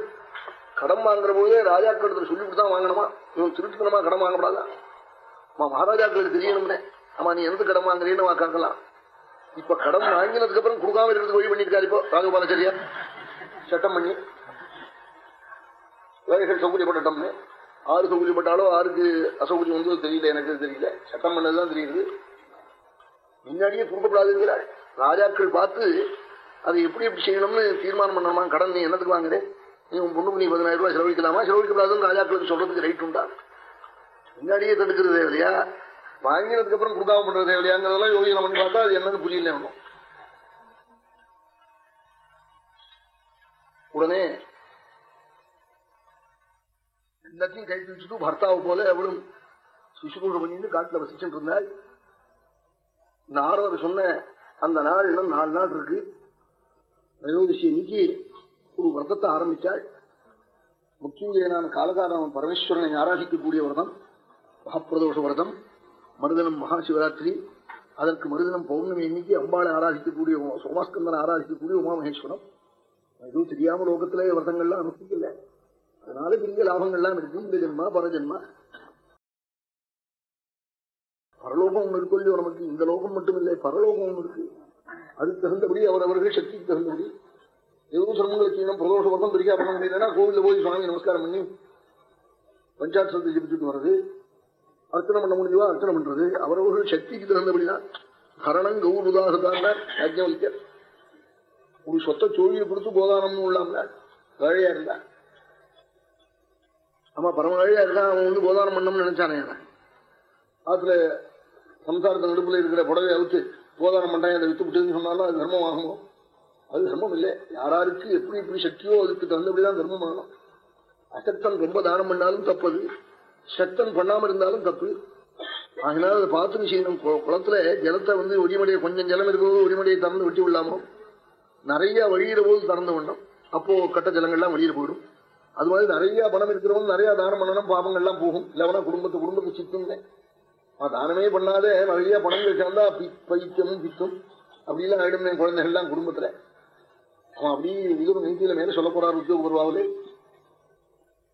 கடன் வாங்குற போதே ராஜாக்கள் சொல்லிவிட்டு தான் வாங்கணுமா? இவன் திருட்டுத்தனமா கடன் வாங்கப்படாதா? மகாராஜாக்களுக்கு தெரியணும்னே. ஆமா நீ எந்த கடன் வாங்குறீன்னு கேட்கலாம் இப்ப கடன் வாங்கினதுக்கு அப்புறம் கொடுக்காம இருக்கிறதுக்கு வழி பண்ணிருக்காரு இப்போ ராஜகோபாலாச்சாரியா? சட்டம் பண்ணி. வேலைகள் சௌகரியப்பட்டோம்னு ஆறு சௌகரியப்பட்டாலும் ஆறுக்கு அசௌகரியம் வந்து தெரியல எனக்கு தெரியல. சட்டம் பண்ணதுதான் தெரியுது. முன்னாடியே கொடுக்கப்படாதுங்கிறாள் ராஜாக்கள் பார்த்து அதை எப்படி எப்படி செய்யணும்னு தீர்மானம் பண்ணணுமா? கடன் நீ என்னத்துக்கு வாங்குறேன் உன் பொண்ணுக்கு நீ பதினாயிரம் ரூபாய் செலவழிக்கலாமா? செலவழிக்கப்படாதுன்னு ராஜாக்களுக்கு சொல்றதுக்கு ரைட் உண்டா? முன்னாடியே தடுக்கிறது இல்லையா? வாங்கினதுக்கு அப்புறம் கொடுக்காம பண்றது இல்லையாங்கிறதெல்லாம் யோகியம் பண்ணி பார்த்தா அது என்னது புரியல ஒன்றும் உடனே எல்லாத்தையும் கை பிடிச்சிட்டு பர்த்தாவை போல அவளும் சிசுகுழு பண்ணிட்டு காட்டுல வசிச்சுட்டு இருந்தாள். நாரவர் சொன்ன அந்த நாள் இன்னும் நாலு நாள் இருக்கு. அயோதிசி இன்னைக்கு ஒரு விரதத்தை ஆரம்பித்தாள். முக்கியமான காலகாலம் பரமேஸ்வரனை ஆராதிக்கக்கூடிய விரதம் மகாப்பிரதோஷ விரதம் மருதனம் மகாசிவராத்திரி அதற்கு மருதனம் பௌர்ணமி இன்னைக்கு அம்பாளை ஆராதிக்கக்கூடிய சோமாஸ்கந்தனை ஆராதிக்கக்கூடிய உமாமகேஸ்வரம். எதுவும் தெரியாம லோகத்திலே விரதங்கள்லாம் அனுப்பிக்கல. அதனால பெரிய லாபங்கள்லாம் இருக்கு. இந்த ஜென்மா பரஜென்மா. பரலோகம் ஒன்று இருக்கும் நமக்கு? இந்த லோகம் மட்டும் இல்லை பரலோகம் ஒன்று இருக்கு. அதுக்கு தகுந்தபடி அவரவர்கள் சக்திக்கு தகுந்தபடி எதுவும் சிரமங்களுக்கு இன்னும் பிரதோஷ வர்ணம் பிரிக்கா பண்ண முடியலன்னா கோவில்ல போய் சுவாமி நமஸ்காரம் பண்ணி பஞ்சாட்சத்தை ஜபிச்சுட்டு வர்றது அர்ச்சனை பண்ண முடிஞ்சதா அர்ச்சனை பண்றது அவரவர்கள் சக்திக்கு திறந்தபடிதான் ஹரணம் கௌருதாகத்தான் யாஜ்ஞவலிக்கர் ஒரு சொத்த சோழியை கொடுத்து போதானம்னு உள்ளாம்ல கழையா இருந்தா. ஆமா பரம கழையா அவன் வந்து போதானம் பண்ணணும்னு நினைச்சானே ஆத்துல சம்சாரத்தை நடுப்புல இருக்கிற புடவை அவுத்து போதானம் பண்றேன் அதை வித்து விட்டுன்னு சொன்னாலும் அது தர்மம் அது தர்மம் இல்லை. யாராருக்கு எப்படி எப்படி சக்தியோ அதுக்கு தகுந்தபடிதான் தர்மம் ஆகணும். அசத்தம் ரொம்ப தானம் பண்ணாலும் தப்பது. சத்தம் பண்ணாம இருந்தாலும் தப்பு. அதனால அதை பார்த்து செய்யணும்? குளத்துல ஜலத்தை வந்து ஒடிமடையை கொஞ்சம் ஜலம் இருக்கும்போது ஒடிமடையை திறந்து வெட்டி விடலாமோ? நிறைய வழியிற போது திறந்து விடணும். அப்போ கட்ட ஜலங்கள்லாம் வெளியில போயிடும். அது மாதிரி நிறைய பணம் இருக்கிறவங்க நிறைய தானம் பண்ணணும். பாபங்கள்லாம் போகும். இல்லவனா குடும்பத்தை குடும்பத்தை சித்தும் தானமே பண்ணாத. நிறைய பணங்கள் சேர்ந்தா பைத்தியமும் பித்தும். அப்படிலாம் ஆயிடும் என் குழந்தைகள்லாம் குடும்பத்துல. அவன் அப்படியே இது நீதியில மேல சொல்ல போறாரு உத்தியோக பருவாவிலே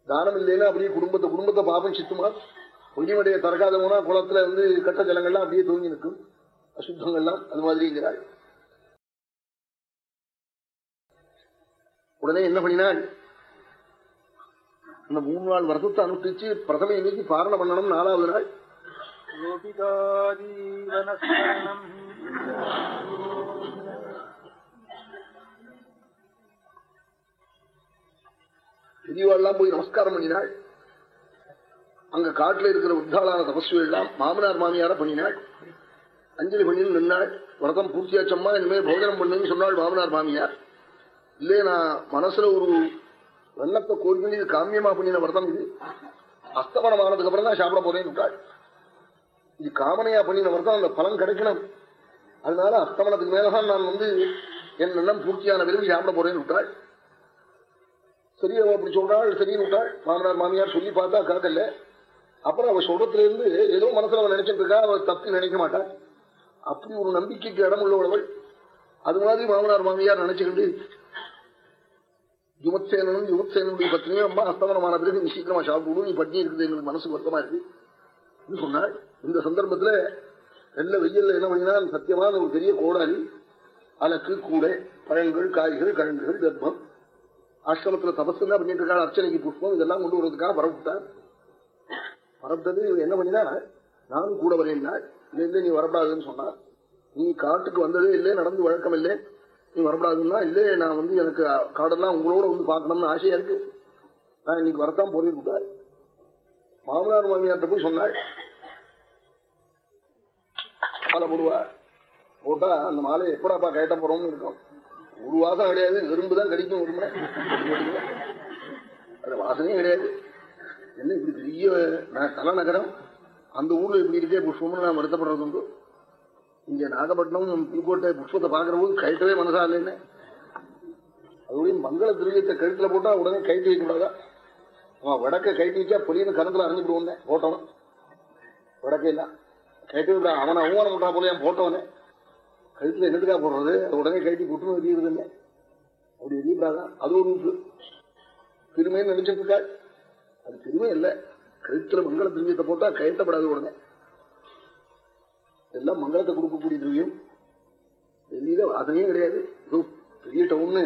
தானம் இல்லைன்னா அப்படியே குடும்பத்தை குடும்பத்தை பாபம் சித்துமா? ஒளிமடைய திறக்காத போனா குளத்துல வந்து கட்ட ஜலங்கள்லாம் அப்படியே தூங்கி நிற்கும். அசுத்தங்கள்லாம் அது மாதிரிங்கிறாள் உடனே என்ன பண்ணினாள் அந்த மூணு நாள் வருஷத்தை அனுஷ்டிச்சு பிரதம இன்னைக்கு பாரணம் பண்ணணும் நாலாவது நாள். பெரியவாள்லாம் போய் நமஸ்காரம் பண்ணினாள். அங்க காட்டுல இருக்கிற உத்தாளான தபஸ்வி எல்லாம் மாமனார் மாமியார பண்ணினாள். அஞ்சலி பண்ணின்னு நின்னாள். விரதம் பூர்த்தியாச்சம்மா இனிமேல் போஜனம் பண்ணுன்னு சொன்னாள் மாமனார் மாமியார். இல்லையே நான் மனசுல ஒரு வெள்ளத்தை கோரி பண்ணி இது காமியமா பண்ணின விரதம் இது. அஸ்தமனம் ஆனதுக்கு அப்புறம் தான் சாப்பிட போறேன்னு விட்டாள். இது காமனையா பண்ணின விரதம் அந்த பலன் கிடைக்கணும். அதனால அஸ்தமனத்துக்கு மேலதான் நான் வந்து என் எண்ணம் பூர்த்தியான விரும்பி சாப்பிட போறேன்னு விட்டாள். சரி அவ அப்படி சொல்றாள் சரின்னு விட்டாள் மாமனார் மாமியார் சொல்லி பார்த்தா காக்கல அப்புறம் அவ சொல்றதுல இருந்து ஏதோ மனசுல அவன் நினைச்சிட்டு இருக்கா அவ தப்பி நினைக்க மாட்டாள் அப்படி ஒரு நம்பிக்கைக்கு இடம் உள்ளவள். அது மாதிரி மாமனார் மாமியார் நினைச்சுக்கிட்டு யுவத்சேனனும் யுவத்சேனனுடைய பத்தினியும் அம்மா அஸ்தமனமான பிறகு நீ சீக்கிரமா சாப்பிடுவோம் நீ பட்னி இருக்குது எங்களுக்கு மனசு வருத்தமா இருக்கு. சொன்னாள். இந்த சந்தர்ப்பத்துல வெள்ள வெயில்ல என்ன பண்ணினா சத்தியமான ஒரு பெரிய கோடாளி அலக்கு கூடை பழங்கள் காய்கள் கழங்குகள் கர்ப்பம் ஆசிரமத்துல தபஸ் தான் பண்ணிட்டு இருக்காள் அர்ச்சனைக்கு புஷ்பம் இதெல்லாம் கொண்டு வரதுக்காக பரப்பிட்டார் வரப்பட்டது என்ன பண்ணினா நானும் கூட வரேன்னா இல்லை நீ வரப்படாதுன்னு சொன்னா நீ காட்டுக்கு வந்ததே இல்லை நடந்து வழக்கம் இல்லை. நீ வரப்படாதுன்னா இல்ல நான் வந்து எனக்கு காடெல்லாம் உங்களோட வந்து பார்க்கணும்னு ஆசையா இருக்கு. நான் இன்னைக்கு வரத்தான் போறேன் மாமனார் மாமியார்ட்ட போய் சொன்னாள் மாலை போடுவா. போட்டா அந்த மாலை எப்படாப்பா கேட்ட போறோம்னு இருக்கும். ஒரு வாசம் கிடையாது எறும்பு தான் கடிக்கும் விரும்புற அது வாசனையும் கிடையாது. என்ன இப்படி பெரிய ந- தலைநகரம்? அந்த ஊர்ல இப்படி இருக்கே புஷ்பம்னு நான் வருத்தப்படுறது உண்டு. இங்க நாகப்பட்டினம் புதுக்கோட்டை புஷ்பத்தை பாக்குற போது கழட்டவே மனசா இல்லைன்னு. அதோடய மங்கள திருவியத்தை கழுத்துல போட்டா உடனே கழட்டி வைக்க கூடாதா அவன் வடக்க கழட்டி வச்சா பொலின்னு கணத்துல அறிஞ்சு வந்தேன் போட்டவன். வடக்கே இல்ல கழட்டி விட்டா அவனை அவமானம் பண்றா போல என் போட்டவனே. கழுத்துல என்னதுக்கா போடுறது? உடனே கைட்டி குட்டுன்னு எரியுறது இல்லை அப்படி எரியப்படாதான் அது ஒரு உப்பு பெருமைன்னு நினைச்சிட்டு இருக்காள் அது பெருமை இல்லை கழுத்துல மங்கள திரவியத்தை போட்டா கயட்டப்படாது உடனே. எல்லாம் மங்களத்தை கொடுக்கக்கூடிய திரவியம் வெளியில அதனையும் கிடையாது. ஏதோ பெரிய டவுன்னு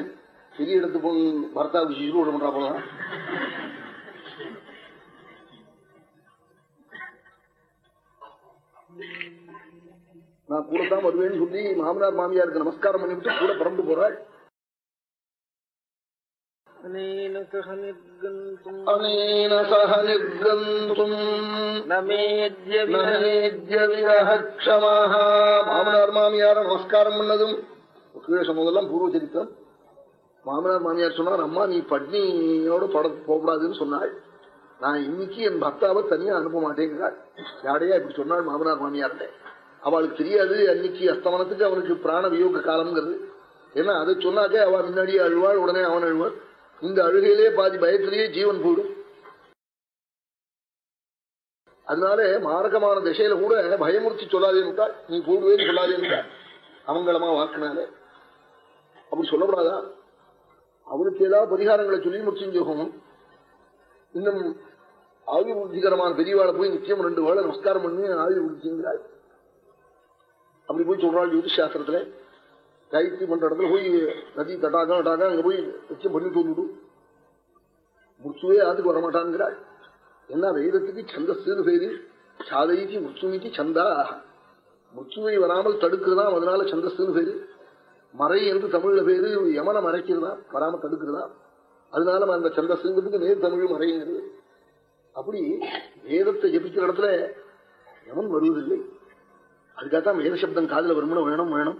பெரிய இடத்து போய் பர்த்தா சிறு விட பண்றா போலாம் நான் கூட தான் வருவேன்னு சொல்லி மாமனார் மாமியாருக்கு நமஸ்காரம் பண்ணிவிட்டு கூட பறந்து போறாள். அனேன சக நிர்கந்தும் மாமனார் மாமியார நமஸ்காரம் பண்ணதும் முதல்லாம் பூர்வச்சரித்தம் மாமனார் மாமியார் சொன்னார் அம்மா நீ பட்னியோட பட போகக்கூடாதுன்னு சொன்னாள். நான் இன்னைக்கு என் பக்தாவை தனியா அனுப்ப மாட்டேங்கிறாள். யாரையா இப்படி சொன்னாள் மாமனார் மாமியார்கிட்ட அவளுக்கு தெரியாது அன்னைக்கு அஸ்தமனத்துக்கு அவனுக்கு பிராண வியோக காலம்ங்கிறது. ஏன்னா அதை சொன்னாக்கே அவள் முன்னாடியே அழுவாள் உடனே அவன் அழுவான் இந்த அழுகையிலே பாதி பயத்திலேயே ஜீவன் போயிடும். அதனால மாரகமான திசையில கூட பயமுறுத்தி சொல்லாதேன்னுட்டாள் நீ போடுவேன்னு சொல்லாதேன்னுட்டா அவங்களமா வாக்குனால. அப்படி சொல்லப்படாதா? அவனுக்கு ஏதாவது பரிகாரங்களை சொல்லி முடிச்சும் இன்னும் ஆயுள் உறுதிகரமான பெரியவாளை போய் நிச்சயம் ரெண்டு வேளை நமஸ்காரம் பண்ணி ஆயுள் அப்படி போய் சொல்றாள் ஜோதிஷ் சாஸ்திரத்துல. காயத்ரி பண்ற இடத்துல போய் நதி தட்டாகம் தட்டாகம் அங்க போய் நிச்சயம் பண்ணிட்டு வந்துடும் முத்துவே ஆத்துக்கு வரமாட்டாங்கிறாள் என்ன வேதத்துக்கு சந்தஸ்துன்னு பேரு சாதைக்கு முத்துவிக்கு சந்தா. முத்துவை வராமல் தடுக்கிறதா அதனால சந்தஸ்துன்னு பேரு மறை என்று தமிழ்ல பேரு யமனை மறைக்கிறதா வராம தடுக்கிறதா. அதனால அந்த சந்தஸ்துங்கிறதுக்கு நேர் தமிழ் மறைங்கிறது அப்படி வேதத்தை ஜபிக்கிற இடத்துல யமன் வருவதில்லை. அதுக்காகத்தான் வேதசப்தம் காதல வருமுன்னு வேணும் வேணும்.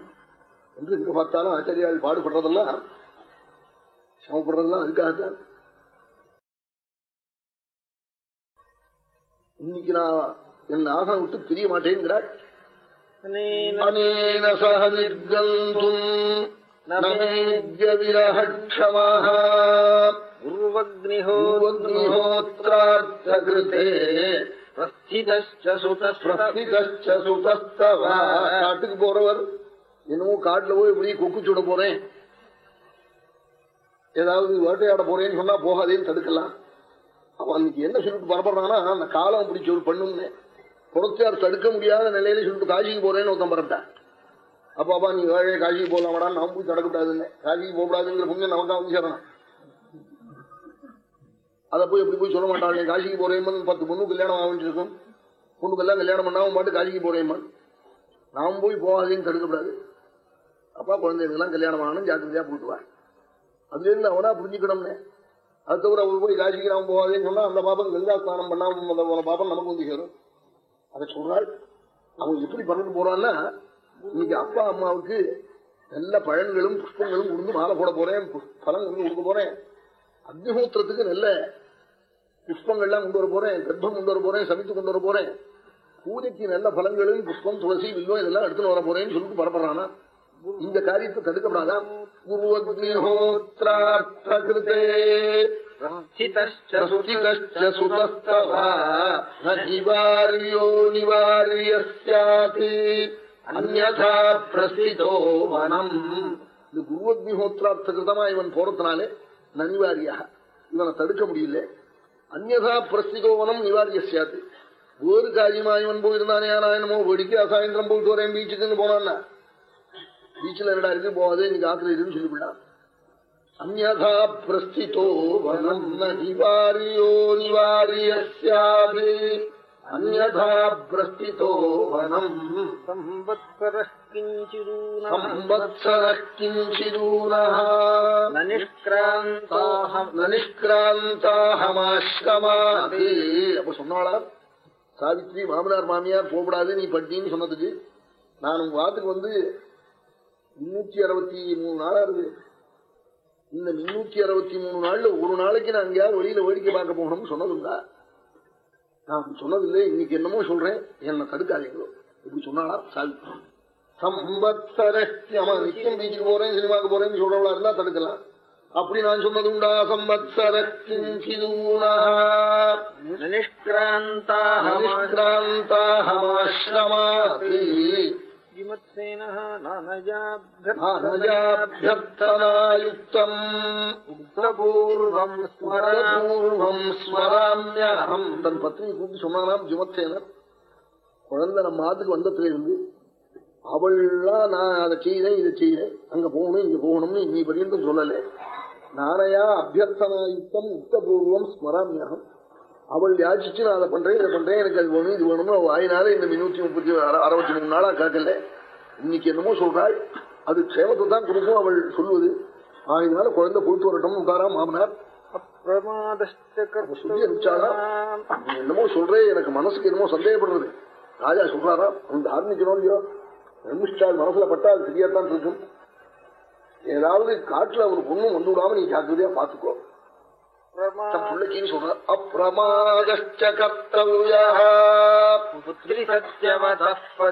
என்று எங்க பார்த்தாலும் ஆச்சாரியால் பாடுபடுறதெல்லாம் சிரமப்படுறதெல்லாம் அதுக்காகத்தான். இன்னைக்கு நான் என் நாசம் விட்டு பிரிய மாட்டேங்கிறாள். அனேன சக காட்டுக்கு போறவர். இன்னமும் காட்டுல போய் இப்படி கொக்கு சுட போறேன். ஏதாவது வேட்டையாட போறேன்னு சொன்னா போகாதேன்னு தடுக்கலாம். அவன் அன்னைக்கு என்ன சொல்லிட்டு பரப்படுறாங்கன்னா அந்த காலம் இப்படி சொல் பண்ணுன்னு புறத்தியார் தடுக்க முடியாத நிலையில சொல்லிட்டு காசிக்கு போறேன்னு ஒருத்தன் பரப்பிட்டான். அப்பா அப்பா நீ வேலையை காசிக்கு போகலாமாடான்னு நான் போய் தடக்கூடாதுன்னு காசிக்கு போகக்கூடாதுங்கிற புண்ணியம் நமக்கு அவங்க சேரணும். அதை போய் எப்படி போய் சொல்ல மாட்டான்? நீ காசிக்கு போறேன் பத்து பொண்ணு கல்யாணம் ஆகிட்டு பொண்ணுக்கெல்லாம் கல்யாணம் பண்ணாம பாட்டு காசிக்கு போறேன் நாம் போய் போகாதேன்னு தடுக்கப்படாது. அப்பா குழந்தைங்கெல்லாம் கல்யாணம் ஆகணும் ஜாக்கிரதையா போட்டு வா. அதுல இருந்து அவனா புரிஞ்சுக்கணும்னே. அது தவிர அவர் போய் காசிக்கு நாம் போகாதேன்னு சொன்னா அந்த பாப்பன் கங்கா ஸ்நானம் பண்ணாம அந்த நமக்கு வந்து சேரும். அதை சொல்றாள். அவன் எப்படி பண்ணிட்டு போறான்னா இன்னைக்கு அப்பா அம்மாவுக்கு நல்ல பழங்களும் புஷ்பங்களும் உருந்து மாலை போட போறேன் பு- பழம் கொண்டு கொடுக்க போறேன். அக்னிஹூத்திரத்துக்கு நல்ல புஷ்பங்கள்லாம் கொண்டு வர போறேன் கர்ப்பம் கொண்டு வர போறேன் சமைத்து கொண்டு வர போறேன். பூஜைக்கு நல்ல பழங்கள் புஷ்பம் துளசி வில்வம் இதெல்லாம் எடுத்துன்னு வர போறேன்னு சொல்லிட்டு பரப்படுறானா இந்த காரியத்தை தடுக்கப்படாதான் குருவக்னிஹோத்ரார்த்த கிருதமா இவன் போறதுனாலே நனிவாரியாக இவனை தடுக்க முடியல அந்யதா பிரஸ்திதோ வனம் நிவாரிய சியாத் ஒரு காரியமா இவன் போயிருந்தானே நான் என்னமோ வெடிக்க சாயந்திரம் போயிட்டு வரேன் பீச்சுக்குன்னு போனான்னா பீச்சில் என்னடா இருக்கு போகாதே இன்னைக்கு ஆத்திர இருக்குன்னு சொல்லிவிட்டான் அந்யதா பிரஸ்திதோ வனம் ந நிவாரியோ நிவாரியஸ்யாபி அந்யதா பிரஸ்திதோ வனம் சாவித்ரி மாமனார் மாமியார் போகப்படாது நீ பட்டின்னு சொன்னதுக்கு. நான் உங்க வாத்துக்கு வந்து முன்னூத்தி அறுபத்தி மூணு நாளா இருக்கு. இந்த முன்னூத்தி அறுபத்தி மூணு நாள்ல ஒரு நாளைக்கு நான் எங்கேயாவது வெளியில வேடிக்கை பார்க்க போகணும்னு சொன்னதுண்டா? நான் சொன்னதில்லை இன்னைக்கு என்னமோ சொல்றேன். என்ன தடுக்காதீங்களோ இப்படி சொன்னாலா சாதிக்கிறோம் சம்பத்சரக்கியமனிக்கு போறேன் சினிமாக்கு போறேன்னு சொல்றவளா இருந்தா தடுக்கலாம். அப்படி நான் சொன்னது உண்டா சம்பத்சரக்கிராந்தாஹமாசிரமாதி பூர்வம் ஸ்மராமியம் தன் பத்னி கூப்பிட்டு சொன்னாலாம் ஜுமத்சேனர் குழந்தை அவள்லாம் நான் அதை செய்யறேன் இதை செய்யறேன் அங்க போகணும் இங்க போகணும்னு இன்னி பரியந்தும் சொல்லல. நானையா அபியர்த்தனாயுத்தம் யுக்தபூர்வம் ஸ்மராமியாகும். அவள் யாச்சிச்சு நான் அதை பண்றேன் இதை பண்றேன் எனக்கு அது வேணும் இது வேணும்னு வாயினால இந்த முன்னூத்தி முப்பத்தி அறுபத்தி மூணு நாளா கேட்கல. இன்னைக்கு என்னமோ சொல்றாள். அது க்ஷேமத்தை தான் கொடுக்கும் அவள் சொல்லுவது ஆயினால குழந்தை போயிட்டு வரட்டும் உட்காரா மாமனார். என்னமோ சொல்றேன் எனக்கு மனசுக்கு என்னமோ சந்தேகப்படுறது. ராஜா சொல்றாரா? உன் தார்மிக்கணும் இல்லையோ? பிரமிஷ்டால் மனசுல பட்டா அது சரியாத்தான் இருக்கும். ஏதாவது காட்டுல அவனுக்கு ஒண்ணும் வந்து விடாம நீ ஜாக்கிரதையா பாத்துக்கோ.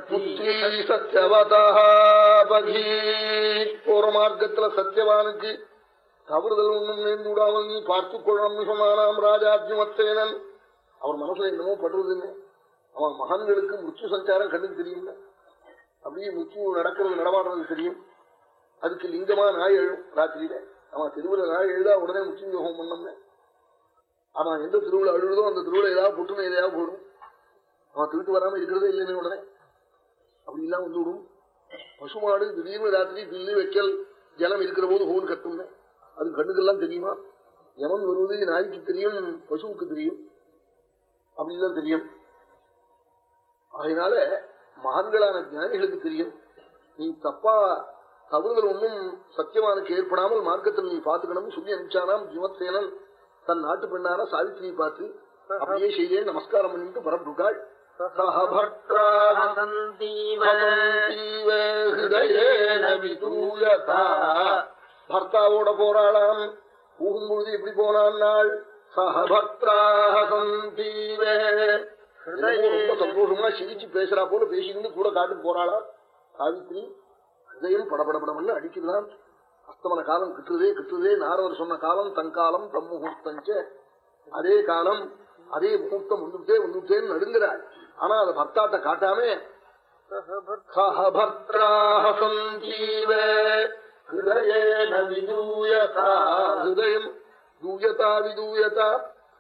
புத்திரி சத்தியவதி போற மார்க்கத்துல சத்தியவானுக்கு தவறுதல் ஒன்றும் நேர்ந்து விடாமல் நீ பார்த்துக் கொள்ளமிஷமானாம் ராஜாத்யமத்தேனன் அவர் மனசுல என்னமோ படுறதுன்னு. அவன் மகன்களுக்கு மிருத்து சஞ்சாரம் கண்ணுக்கு தெரியும்ல. அப்படியே முக்கியம் நடக்கிறது நடமாடுறது தெரியும். அதுக்கு லிங்கமா நாய் எழும் ராத்திரியில. அவன் திருவிழா நாய் எழுதா உடனே முக்கியம் யோகம் பண்ணோம்னே. அவன் எந்த திருவிழா அழுதோ அந்த திருவிழா ஏதாவது புட்டுன்னு எதையாவது போடும். அவன் திருட்டு வராம இருக்கிறதே இல்லைன்னு உடனே. அப்படி வந்து விடும். பசுமாடு திடீர்னு ராத்திரி தில்லு வைக்கல் ஜலம் இருக்கிற போது ஹோன் கட்டுங்க அது கண்ணுக்கெல்லாம் தெரியுமா? எவன் வருவது நாய்க்கு தெரியும் பசுவுக்கு தெரியும். அப்படிலாம் தெரியும். அதனால மகான்களான ஜானிகளுக்கு தெரியும். நீ தப்பா தவறுதல் ஒன்றும் சத்தியமானுக்கு ஏற்படாமல் மார்க்கத்தில் நீ பாத்துக்கணும் சொல்லி அனுப்பிச்சானாம் ஜீவத்சேனன். தன் நாட்டு பெண்ணான சாவித்திரியை பார்த்து அப்படியே செய்தே நமஸ்காரம் பண்ணிட்டு வரப்புகாள் பர்த்தாவோட போராளாம் போகும்பொழுது எப்படி போனான் நாள்? சஹபத்ராஹந்தீவே ரொம்ப சந்தோஷமா சிரிச்சு பேசுறா போல பேசிக்கிட்டு கூட காட்டுக்கு போறாளா? சாவித்ரி ஹிருதயம் படபடபடமல்ல அடிக்குதுதான் அஸ்தமன காலம் கிட்டுதே கிட்டுதே நாரவர் சொன்ன காலம் தங்காலம் தம் முகூர்த்தஞ்ச அதே காலம் அதே முகூர்த்தம் வந்துட்டே வந்துட்டேன்னு நடுங்கிறாள். ஆனா அதை பர்த்தாட்ட காட்டாமே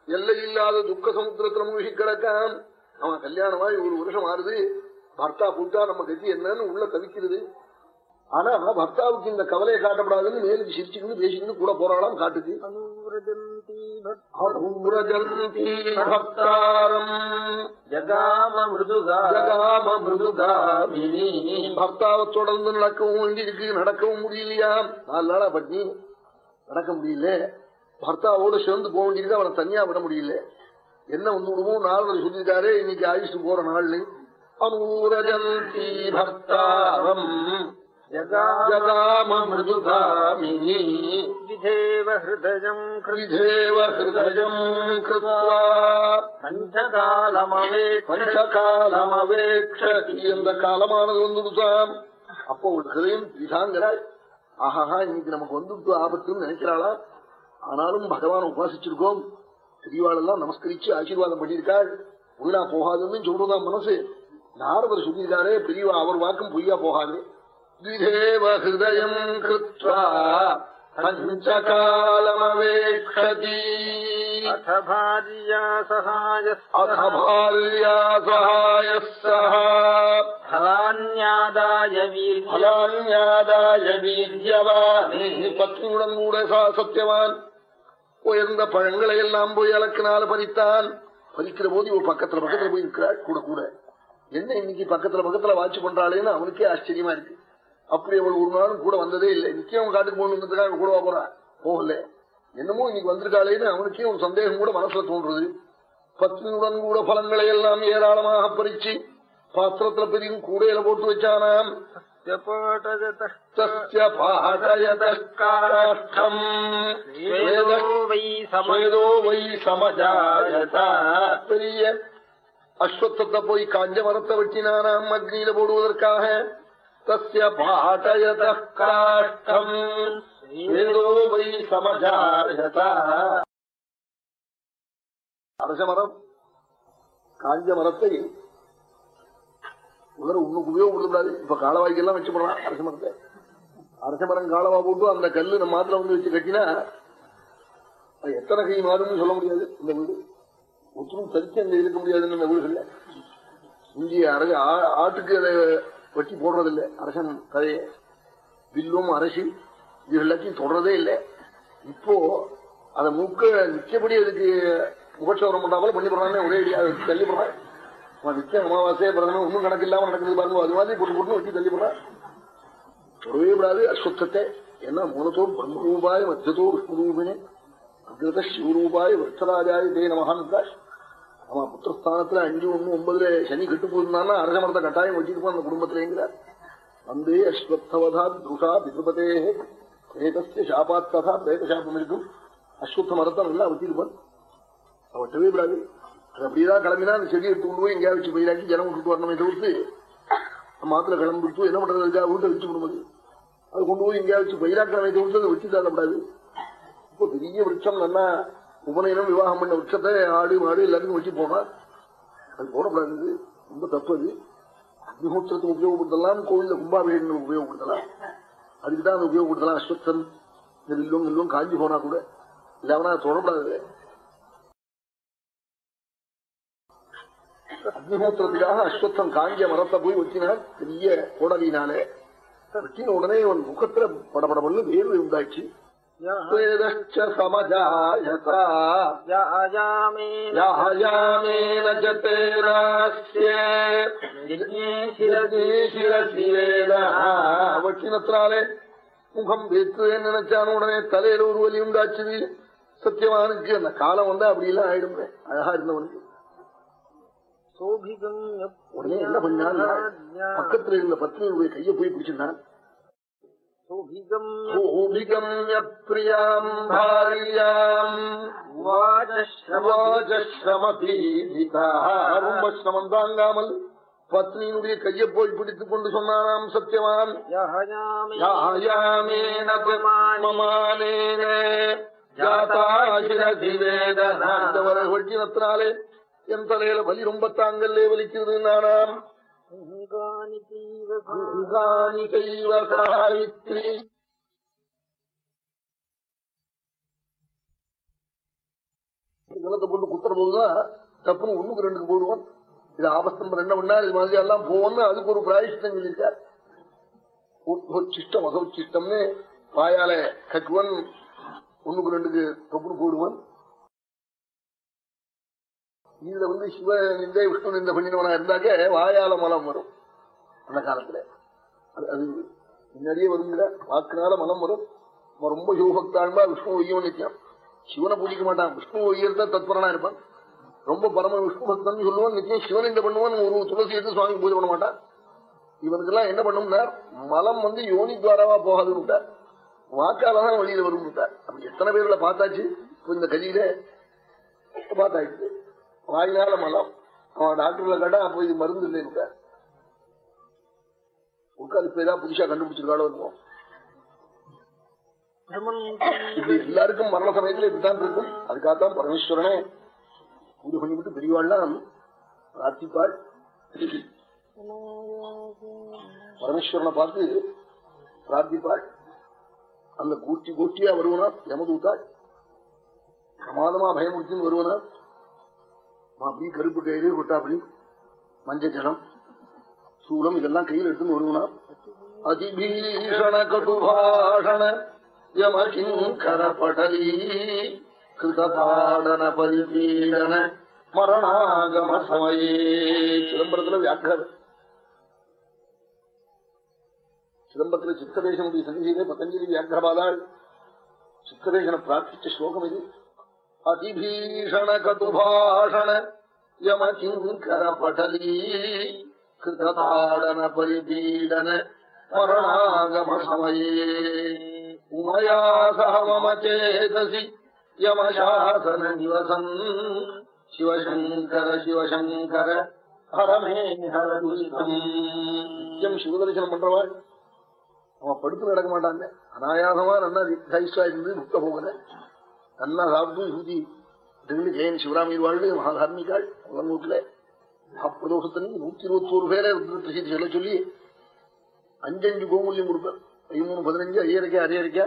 எல்லையில்லாத துக்க சமுத்திரத்தில் மூழ்கி கிடக்கான். நம்ம கல்யாணமாய் ஒரு வருஷம் ஆறுது. பர்த்தா பூட்டா நம்ம கதி என்னன்னு உள்ள தவிக்கிறது ஆனா பர்த்தாவுக்கு இந்த கவலையை காட்டப்படாதுன்னு மேலுக்கு சிரிச்சுக்கிட்டு பேசிக்கிட்டு கூட போராளாம் காட்டுது பர்த்தாவை தொடர்ந்து நடக்கவும் வேண்டியிருக்கு. நடக்கவும் முடியலையா? நாலு நாளா பட்னி. நடக்க முடியல. பர்த்தாவோட சேர்ந்து போக வேண்டியிருக்கு. அவனை தனியா விட முடியல. என்ன வந்துடுமோ நாள் சொல்லிட்டாரே இன்னைக்கு ஆயுஷு போற நாள்னு. அனூரஜந்தி பர்த்தாரம் அந்த காலமானது வந்துடுதான் அப்போ ஒரு ஹிருதயம் திசாங்கிறாய் ஆஹாஹா இன்னைக்கு நமக்கு வந்துட்டு ஆபத்துன்னு நினைக்கிறாளா ஆனாலும் பகவான் உபாசிச்சிருக்கோம் பெரியவாளெல்லாம் நமஸ்கரிச்சு ஆசீர்வாதம் பண்ணியிருக்காள். உள்ளா போகாதுன்னு சொல்றதான் மனசு. நாரவர் சொல்லியிருக்காரே பெரியவா அவர் வாக்கும் பொய்யா போகாது. பஞ்சகாலமவேக்ஷதி அத பாரியா சகாய அத பாரியா சகாய சகான்யாதாய வீரியவான். பத்னியுடன் கூட சா சத்தியவான். உயர்ந்த பழங்களை எல்லாம் போய் அளக்கினால பறித்தான் பறிக்கிற போது இவ பக்கத்துல பக்கத்துல போய் இருக்கிறாள் கூட கூட. என்ன இன்னைக்கு பக்கத்துல பக்கத்துல வாட்சி பண்றாளேன்னு அவனுக்கே ஆச்சரியமா இருக்கு. அப்படி அவள் ஒரு நாளும் கூட வந்ததே இல்லை. நிச்சயம் காட்டுக்கு போகணுன்றதுக்காக கூடவா போறா? போகல. என்னமோ இன்னைக்கு வந்திருக்காளேன்னு அவனுக்கே ஒரு சந்தேகம் கூட மனசுல தோன்றது. பத்னியுடன் கூட பழங்களை எல்லாம் ஏராளமாக பறிச்சு பாத்திரத்துல பெரிய கூடையில போட்டு வச்சானாம். பாடயதம் ஸ்வேதோ வை சமஜாயத பெரிய அஸ்வத்தத்தை போய் காஞ்ச மரத்தை வெட்டினானாம் அக்னியில போடுவதற்காக தஸ்ய பாடயத காஷ்டம் ஸ்வேதோ வை சமஜாயத அரச மரம் காஞ்ச மரத்தை உதர உன்னுக்கு உபயோகப்படுத்தக்கூடாது இப்ப காலவாய்க்கெல்லாம் வச்சு போடலாம். அரச மரத்தை. அரச மரம் காலவா போட்டு அந்த கல்லு நம்ம மாத்திர வந்து வச்சு கட்டினா அது எத்தனை கை மாறும்னு சொல்ல முடியாது. இந்த வீடு ஒத்துரும் தரிச்சு அங்க இருக்க முடியாதுன்னு இந்த வீடுகள்ல. இங்கே அரச ஆட்டுக்கு அதை வெட்டி போடுறதில்லை. அரசன் கதையை. வில்லும் அரசி இது எல்லாத்தையும் தொடரதே இல்லை. இப்போ அதை மூக்க நிச்சயப்படி அதுக்கு முகச்சோரம் பண்ணாமல் பண்ணி போடுறாங்க. ஒரே அடியாக தள்ளி போடுறான் அவன் நிச்சயம் அமாவாசை பிறந்தவன் ஒன்றும் கணக்கு இல்லாம நடக்குது பாருங்க. அது மாதிரி போட்டு போட்டு வச்சு தள்ளி போடுறான் தொடவே விடாது அஸ்வத்தத்தை ஏன்னா மூலத்தோ பிரம்மரூபாய மத்தியத்தோ விஷ்ணுரூபினே அக்ரத சிவரூபாய விருத்தராஜாய தே நமகான் அவன் புத்திரஸ்தானத்துல அஞ்சு ஒண்ணு ஒன்பதுல சனி கெட்டு போயிருந்தான்னா அரச மரத்தை கட்டாயம் வச்சுட்டு அந்த குடும்பத்திலேங்கிறார் வந்தே அஸ்வத்தவதா துஷா பிதுபதே பிரேதஸ்ய சாபாத்ததா பிரேத சாபம் இருக்கும். அஸ்வத்த மரத்தை நல்லா வச்சிருப்பான் அவட்டவே விடாது. அது அப்படியேதான் கிளம்பினா அந்த செடி எடுத்து கொண்டு போய் எங்கேயா வச்சு பயிராக்கி ஜனம் விட்டுட்டு வரணுமே தவிர்த்து மாத்திர கிளம்பிட்டு என்ன பண்றதுக்கா வீட்டை வச்சு விடும்போது. அது கொண்டு போய் எங்கேயா வச்சு பயிராக்கிழமை தவிர்த்து அதை வச்சு தள்ளப்படாது இப்போ பெரிய விருட்சம் நல்லா உபநயனம் விவாகம் பண்ண விருட்சத்தை ஆடு மாடு எல்லாத்துக்கும் வச்சு போனா அது போடப்படாது ரொம்ப தப்பு அது. அக்னிஹோத்திரத்தை உபயோகப்படுத்தலாம் கோவில்ல கும்பாபிஷேகம் உபயோகப்படுத்தலாம். அதுக்கு தான் அதை உபயோகப்படுத்தலாம். அஸ்வத்தம் இந்த நெல்லும் வில்லும் காஞ்சி போனா கூட. இல்லாமனா தொடப்படாது அக்னிஹோத்திரத்துக்காக அஸ்வத்தம் காஞ்ச மரத்தை போய் வச்சினால் பெரிய கோடலினாலே வெட்டின உடனே அவன் முகத்துல படபடபடன்னு வேர்வை உண்டாச்சு வெட்டினத்தினாலே முகம் வேற்றுவேன்னு நினைச்சான. உடனே தலையில ஒரு வலி உண்டாச்சுது. சத்தியமானுக்கு அந்த காலம் வந்தா அப்படி எல்லாம் ஆயிடும் அழகா இருந்தவனுக்கு. உடனே என்ன பண்ணான் பக்கத்துல இருந்த பத்னியுடைய கையை போய் பிடிச்சிருந்தான். ரொம்ப சிரமம் தாங்காமல் பத்னியினுடைய கையை போய் பிடித்துக் கொண்டு சொன்னானாம் சத்தியவான் வெட்டினத்தினாலே என் தலையில வலி ரொம்ப தாங்கல்லே வலிக்கிறது நானாம். நிலத்தை போட்டு குத்துற போதுதான் தப்புன்னு ஒண்ணுக்கு ரெண்டுக்கு போடுவோம் இது ஆபஸ்தம்பர் என்ன பண்ணா இது மாதிரி எல்லாம் போவோம்னு அதுக்கு ஒரு பிராயஷ்டம் சொல்லியிருக்கார் உத்வச்சிஷ்டம் அசௌச்சிஷ்டம்னு வாயால கக்குவன் ஒண்ணுக்கு ரெண்டுக்கு தப்புன்னு போடுவன். இதுல வந்து சிவ நிந்தை விஷ்ணு நிந்த பண்ணினவனா இருந்தாக்க வாயால மலம் வரும். அந்த காலத்துல. அது அது முன்னாடியே வருங்கிற வாக்குனால மலம் வரும். அவன் ரொம்ப சிவபக்தான்பா விஷ்ணு ஒய்யம் நிச்சயம் சிவனை பூஜிக்க மாட்டான். விஷ்ணு ஒய்யர்தான் தத்பரனா இருப்பான். ரொம்ப பரம விஷ்ணு பக்தன் சொல்லுவான் நிச்சயம் சிவன் இந்த பண்ணுவான். ஒரு துளசி எடுத்து சுவாமி பூஜை பண்ண மாட்டான். இவனுக்கெல்லாம் என்ன பண்ணும்னா மலம் வந்து யோனி துவாராவா போகாதுன்னு விட்டார் வாக்காலதான் வெளியில வரும் விட்டார் அப்படி எத்தனை பேர்ல பார்த்தாச்சு? இந்த கதியில பார்த்தாச்சு. வாயினால மலம். அவன் டாக்டர்ல கேட்டா அப்ப இது மருந்து இல்லைன்னு விட்டார் உட்காந்து இப்ப புதுசா கண்டுபிடிச்சிருக்காளோ இருக்கும் இது எல்லாருக்கும் மரண சமயத்துல இதுதான் இருக்கும். அதுக்காகத்தான் பரமேஸ்வரனே பூஜை பண்ணிவிட்டு பெரியவாள்லாம் பிரார்த்திப்பாள். பரமேஸ்வரனை பார்த்து பிரார்த்திப்பாள். அந்த கூட்டி கூட்டியா வருவனா? யமதூத்தாள் பிரமாதமா பயமுறுத்தின்னு வருவனா? அப்படி கருப்பு கயிறு கொட்டாப்படி மஞ்ச ஜலம் சூலம் இதெல்லாம் கையில் எடுத்துன்னு வருவனா அதிபீஷண கடுபாஷண யமகிங்கர படலி கிருதபாடன பரிபீடன மரணாகம சமயே சிதம்பரத்துல வியாக்கிரம் சிதம்பரத்துல சித்ததேசனுடைய சங்கீதே பதஞ்சலி வியாக்கிரபாதாள் சித்ததேசனை பிரார்த்திச்ச ஸ்லோகம் இது. அதிபீஷண கதுபாஷண யமகிங்கர படலீ கிருதாடன பரிபீடன மரணாகம சமயே உமயா மம சேதசி யமசாசன நிவசன் சிவசங்கர சிவசங்கர ஹரமே ஹர துரிதம் சிவதரிசனம் பண்றவாள் அவன் படுத்து நடக்க மாட்டாங்க அனாயாசமா நல்லா தைஸ்டா இருந்து முக்க போகல நல்லா சாப்பிட்டு சூதி திடீர்னு ஜெயன் சிவராமி வாழ்வு மகாதார்மிகாள் உலகூட்டில் மகாப்பிரதோஷத்தனி நூத்தி இருபத்தி ஒரு பேரை பிரசித்தி சொல்ல சொல்லி அஞ்சஞ்சு கோமூல்யம் கொடுப்பேன். பதிமூணு பதினஞ்சு ஐயரைக்கா அரையரைக்கா.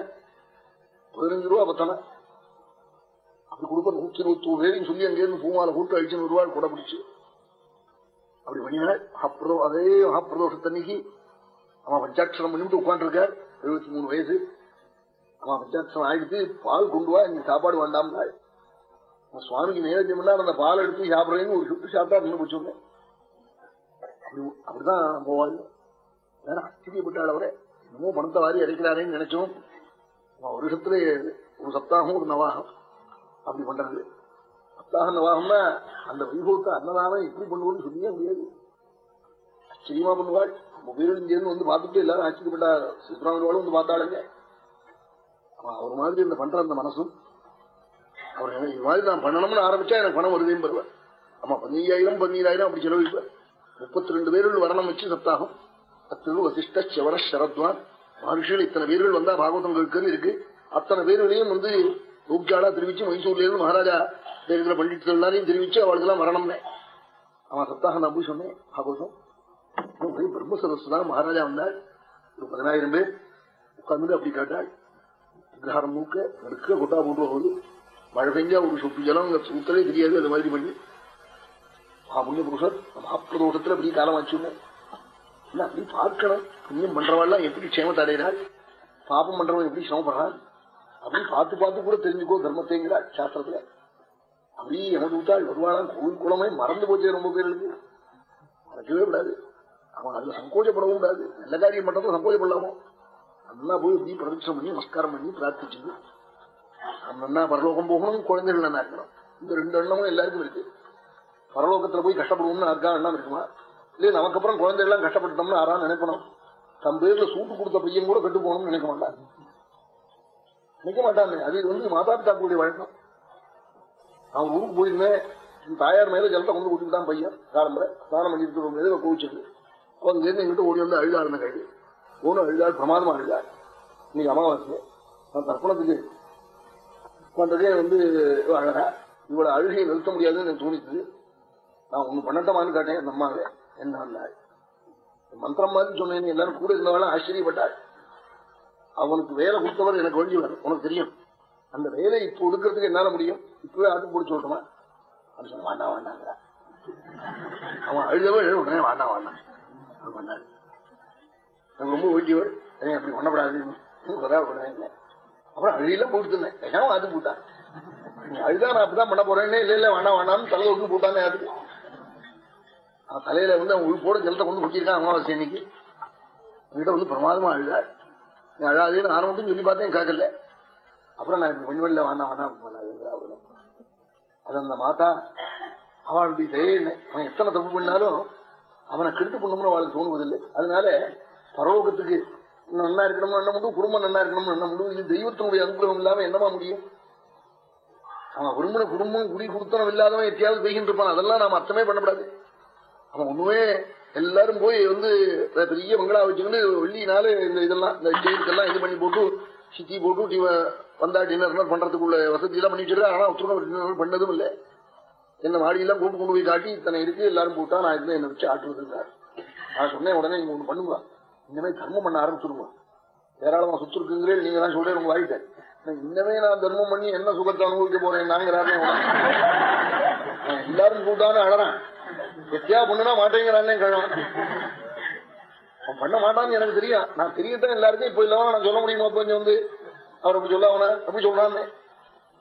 பதினஞ்சு ரூபா பத்தனை. அப்படி கொடுப்ப நூத்தி இருபத்தி ஒரு பேரையும் சொல்லி அங்கேருந்து பூமாலை கூட்டு அழிச்சு வாழ் கூட பிடிச்சு. அப்படி பண்ணினாள் மகாப்பிரதோ அதே மகாப்பிரதோஷத்தன்னைக்கு அவன் பஞ்சாட்சரம் பண்ணிட்டு உட்காந்துருக்கார் எழுபத்தி மூணு வயசு. அவன் பஞ்சாட்சம் ஆயிடுத்து பால் கொண்டு வா நீ சாப்பாடு வேண்டாம் சுவாமிக்கு நேரத்தியம் பண்ணா அந்த பால் எடுத்து சாப்பிடுறேன்னு ஒரு சுட்டு சாப்பிட்டா நின்று பிடிச்சோங்க அப்படி அப்படிதான் போவாள் வேற ஆச்சரியப்பட்டாள் அவரே. இன்னமும் பணத்தை வாரி அடைக்கிறாரேன்னு நினைச்சோம். ஒரு வருஷத்துல ஒரு சப்தாகம் ஒரு நவாகம். அப்படி பண்றது சப்தாக நவாகம்னா அந்த வைபவத்தை அன்னதானம் எப்படி பண்ணுவோம்னு சொல்லியே முடியாது. ஆச்சரியமா பண்ணுவாள். மொபைல் சேர்ந்து வந்து பார்த்துட்டு எல்லாரும் ஆச்சரியப்பட்டா சித்ராமன் வந்து பார்த்தாளுங்க. அவன் அவர் மாதிரி இந்த பண்ற அந்த மனசும். அவர் இது மாதிரி நான் பண்ணணும்னு ஆரம்பிச்சா எனக்கு பணம் வருதேன்னு பெறுவேன் ஆமா பதினஞ்சாயிரம் பதினீராயிரம் அப்படி செலவழிப்பார் முப்பத்தி ரெண்டு பேர்கள் வரணம் வச்சு சப்தாகம். அத்திரு வசிஷ்ட சிவர சரத்வான். மகர்ஷிகள் இத்தனை பேர்கள் வந்தா பாகவதம் கேட்கன்னு இருக்கு. அத்தனை பேர்களையும் வந்து ரூப்ஜாடா தெரிவிச்சு மைசூர்ல இருந்து மகாராஜா இருக்கிற பண்டிட்கள் எல்லாரையும் தெரிவிச்சு அவளுக்கு எல்லாம் வரணும்னே அவன் சப்தாகம் நான் போய் சொன்னேன் பாகவதம். பிரம்மசரஸ் தான் மகாராஜா வந்தாள் ஒரு பதினாயிரம் பேர் உட்கார்ந்து அப்படி கேட்டாள். அக்ரஹாரம் மூக்க நடுக்க கொட்டா போட்டு போகுது மழை பெஞ்சா ஒரு சொட்டு ஜலம் சுத்தலே தெரியாது அது மாதிரி பண்ணி. புண்ணிய புருஷர் மகாப்பிரதோஷத்துல அப்படி காலம் ஆச்சுன்னு இல்ல அப்படி பார்க்கணும். புண்ணியம் பண்றவாள்லாம் எப்படி க்ஷேமத்தை அடையிறாள் பாபம் பண்றவன் எப்படி சிரமப்படுறாள் அப்படி பார்த்து பார்த்து கூட தெரிஞ்சுக்கோ தர்மத்தைங்கிறா சாஸ்திரத்துல. அப்படி என்ன விட்டாள் வருவாளாம் கோவில் குளமே மறந்து போச்சு ரொம்ப பேருக்கு மறக்கவே கூடாது. அவன் அதுல சங்கோச்சப்படவும் கூடாது. நல்ல காரியம் பண்றதும் சங்கோச்சப்படலாமோ நல்லா போய் இப்படி பிரதட்சணம் பண்ணி நமஸ்காரம் பண்ணி பிரார்த்திச்சுது நன்னா பரலோகம் போகணும் குழந்தைகள் நல்லா இருக்கணும் இந்த ரெண்டு எண்ணமும் எல்லாருக்கும் இருக்கு. பரலோகத்துல போய் கஷ்டப்படுவோம்னு யாருக்கா எண்ணம் இருக்குமா? இல்லையே நமக்கு அப்புறம் குழந்தைகள்லாம் கஷ்டப்பட்டோம்னு யாரா நினைக்கணும்? தன் பேர்ல சூட்டு கொடுத்த பையன் கூட கெட்டு போகணும்னு நினைக்க மாட்டாங்க நினைக்க மாட்டாங்க அது வந்து மாதா பிதாக்களுடைய வழக்கம். அவன் ஊருக்கு போயிருந்தேன். தாயார் மேல ஜலத்தை கொண்டு கூட்டிட்டு பையன். காலம்பரை. ஸ்நானம் பண்ணிட்டு எதிர கோவிச்சது அவங்க எங்கிட்ட ஓடி வந்து அழுதாருன்னு கைது பூனம் அழுதாள் பிரமாதமா அழுதாள் இன்னைக்கு அமாவாசை நான் தர்ப்பணத்துக்கு பண்றதே வந்து அழகா. இவ்வளவு அழுகையை நிறுத்த முடியாதுன்னு எனக்கு தோணிச்சு நான் ஒண்ணு பண்ணட்டமான்னு கேட்டேன் அந்த அம்மாவே. என்ன மந்திரம் மாதிரி சொன்னேன்னு எல்லாரும் கூட இருந்தவளும் ஆச்சரியப்பட்டாள். அவனுக்கு வேலை கொடுத்தவர் எனக்கு வழிவர் உனக்கு தெரியும். அந்த வேலை இப்ப ஒடுக்கிறதுக்கு என்னால முடியும்? இப்பவே ஆட்டு போட்டு சொல்லட்டுமா? அப்படின்னு சொன்ன வேண்டாம் வேண்டாங்க அவன் அழுதவ எழுத உடனே வேண்டாம் வேண்டாம். பண்ணாரு. எனக்கு ரொம்ப வேண்டியவர் அப்படி பண்ணப்படாது அப்புறம் அழியெல்லாம் போட்டுருந்தேன் ஏன் அது போட்டான். அழுதான் நான் அப்படிதான் பண்ண போறேன்னு இல்ல இல்ல வேண்டாம் வேண்டாம்னு தலை ஒழுங்கு போட்டானே அதுக்கு தலையில வந்து அவன் உள்போட ஜலத்தை கொண்டு குடிச்சிருக்கான் அமாவாசை இன்னைக்கு என்கிட்ட வந்து பிரமாதமா அழுதாள் நீ அழாதுன்னு நான் மட்டும் சொல்லி பார்த்தேன் கேட்கல. அப்புறம் நான் இப்படி பெண்வெளியில வேண்டாம் வேண்டாம் அது அந்த மாதா அவளுடைய தயவு அவன் எத்தனை தப்பு பண்ணாலும் அவனை கெடுத்து பண்ணும்னு அவளுக்கு தோணுவதில்லை. அதனால பரலோகத்துக்கு நல்லா இருக்கணும்னு என்ன முடியும்? குடும்பம் நல்லா இருக்கணும்னு என்ன முடியும்? இது தெய்வத்தினுடைய அனுகிரகம் இல்லாம என்னமா முடியும்? அவன் விரும்பின குடும்பம் குடி குடுத்தனம் இல்லாதவன் எத்தியாவது பெய்கின்ற இருப்பான். அதெல்லாம் நாம அர்த்தமே பண்ணப்படாது அவன் ஒண்ணுமே எல்லாரும் போய் வந்து பெரிய மங்களா வச்சுக்கிட்டு வெள்ளினால இந்த இதெல்லாம் இந்த ஜெயிலுக்கெல்லாம் இது பண்ணி போட்டு சித்தி போட்டு வந்தா டின்னர் பண்றதுக்குள்ள வசதி எல்லாம் பண்ணி வச்சிருக்கா ஆனா ஒருத்தரும் பண்ணதும் இல்லை. என்ன மாடியெல்லாம் கூட்டு கொண்டு போய் காட்டி இத்தனை இருக்கு எல்லாரும் போட்டா நான் இதுல என்ன வச்சு ஆட்டுவது நான் சொன்னேன் உடனே நீங்க ஒண்ணு பண்ணுவான் இனிமே தர்மம் பண்ண ஆரம்பிச்சிருவோம் ஏராளமா சுத்து இருக்குங்கிறே நீங்க தான் சொல்றேன் உங்க வாயிட்டேன் இன்னமே நான் தர்மம் பண்ணி என்ன சுகத்தை அனுபவிக்க போறேன் எல்லாரும் கூட்டான்னு அழறான். எத்தியா பண்ணுனா மாட்டேங்கிறானே கழவன் அவன் பண்ண மாட்டான்னு எனக்கு தெரியும். நான் தெரியத்தான் எல்லாருக்கும் இப்ப இல்லாம நான் சொல்ல முடியுமா கொஞ்சம் வந்து? அவர் அப்படி சொல்ல அவன அப்படி சொல்றான்னு.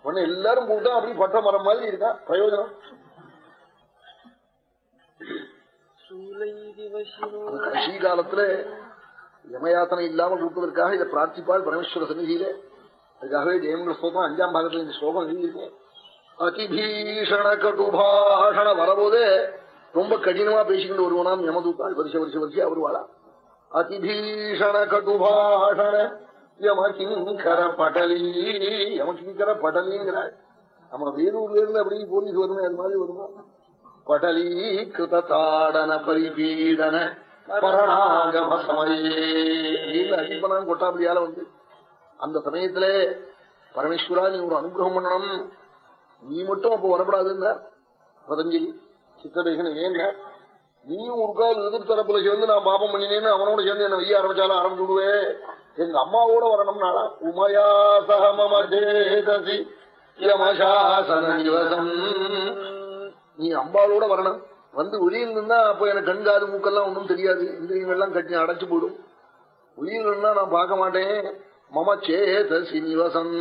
உடனே எல்லாரும் கூட்டா அப்படி பட்ட மரம் மாதிரி இருக்கான் பிரயோஜனம். கடைசி காலத்துல யமயாத்தனை இல்லாமல் இருப்பதற்காக இதை பிரார்த்திப்பாள் பரமேஸ்வர சன்னிதியிலே அதுக்காகவே ஜெயமங்கல ஸ்லோகம் அஞ்சாம் பாகத்தில் இந்த ஸ்லோகம் எழுதியிருக்கேன் அதிபீஷண கடுபாஷண வரபோதே ரொம்ப கடினமா பேசிக்கிட்டு வருவனாம் யமதூத்தாள் வருஷ வருஷ வருஷம் வருவாளா? அதிபீஷண கடுபாஷண யமகிங்கர படலி யமகிங்கர படலிங்கிறாள் நம்ம வேலூர்ல இருந்து அப்படி போலீஸ் வருமே அது மாதிரி வருமா? படலி கிருத தாடன பரிபீடன பரணாகம சமயே அடிப்பனான் கொட்டாபடியால வந்து அந்த சமயத்துல பரமேஸ்வரா நீ ஒரு அனுகிரகம் பண்ணணும். நீ மட்டும் அப்ப வரப்படாதுன்னா பதஞ்சலி சித்தரேகன் ஏங்க. நீயும் ஒரு கால் எதிர்த்தரப்புல சேர்ந்து நான் பாபம் பண்ணினேன்னு அவனோட சேர்ந்து என்ன வெய்ய ஆரம்பிச்சாலும் ஆரம்பிச்சு விடுவேன் எங்க அம்மாவோட வரணும்னால உமயா சகமமதேதசி நீ அம்பாளோட வரணும். வந்து ஒளியில் நின்னா அப்ப எனக்கு கண்காது மூக்கெல்லாம் ஒன்றும் தெரியாது. இந்திரியங்கள்லாம் கட்டி அடைச்சு போடும். ஒளியில் நின்னா நான் பார்க்க மாட்டேன். மம சேத நிவசம்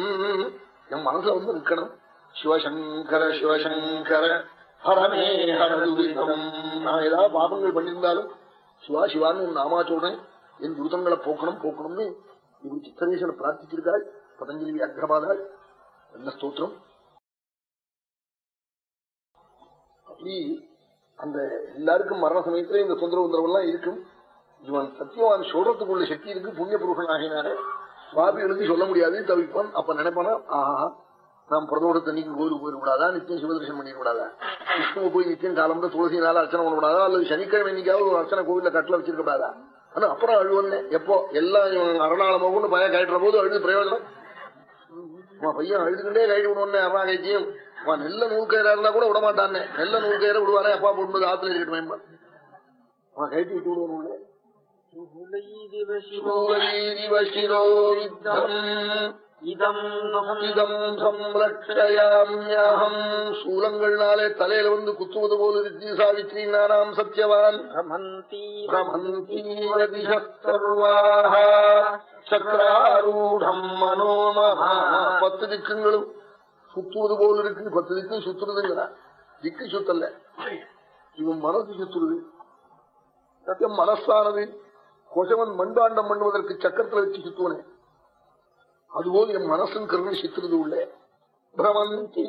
என் மனசுல வந்து நிற்கணும். சிவசங்கர சிவசங்கர ஹரமே ஹரதுரிதம் நான் ஏதாவது பாபங்கள் பண்ணியிருந்தாலும் சிவா சிவான்னு நாமா சொல்றேன். என் துருதங்களை போக்கணும் போக்கணும்னு இப்படி சித்தரேசனை பிரார்த்திச்சிருக்காள் பதஞ்சலி அக்ரபாதாள் என்ன ஸ்தோத்திரம்? அப்படி அந்த எல்லாருக்கும் மரண சமயத்துல இந்த தொந்தரவு தொந்தரவு எல்லாம் இருக்கும். இவன் சத்தியவான் சொல்றதுக்குள்ள சக்தி இருக்கு புண்ணிய புருஷன் ஆகினாரே பாபி எழுதி சொல்ல முடியாது தவிப்பான். அப்ப நினைப்பானா? ஆஹா நாம் பிரதோட தண்ணிக்கு கோயிலுக்கு போயிடக்கூடாதா நித்தியம் சிவதர்சனம் பண்ணிடக்கூடாதா விஷ்ணுவை போய் நித்தியம் காலம்ல துளசினால அர்ச்சனை பண்ணக்கூடாதா? அல்லது சனிக்கிழமை இன்னைக்காவது ஒரு அர்ச்சனை கோவில கட்டில வச்சிருக்கப்படாதா ஆனா அப்புறம் அழுவன்னு எப்போ? எல்லாம் அரணாளமாகவும் பயம் பையன் கட்டுற போது அழுது பிரயோஜனம். பையன் அழுதுகிட்டே கழட்டி விடுவோன்னு அரணா கைச்சியும் அவன் நெல்ல நூல் கயிறா இருந்தா கூட விட மாட்டானே நெல்ல நூல் கயிற விடுவானே. அப்பா போட்டு ஆத்துல இருக்கட்டும் அவன் கழட்டி விட்டு விடுவான் சம்ரட்சயாமியகம் சூலங்கள்னாலே தலையில வந்து குத்துவது போல இருக்கு. சாவித்ரி நானாம் சத்யவான். சக்கராரூடம் மனோமஹா பத்து திக்குங்களும் சுத்துவது போல இருக்கு. பத்து திக்கு சுத்துறதுங்கிறா திக்கு சுத்தல்ல இவன் மனசு சுத்துறது சத்தியம் மனசானது. கொசவன் மண்பாண்டம் பண்ணுவதற்கு சக்கரத்துல வச்சு சுத்துவனே அதுபோல் என் மனசும் கருணை சித்துறது உள்ளே. பிரமந்தி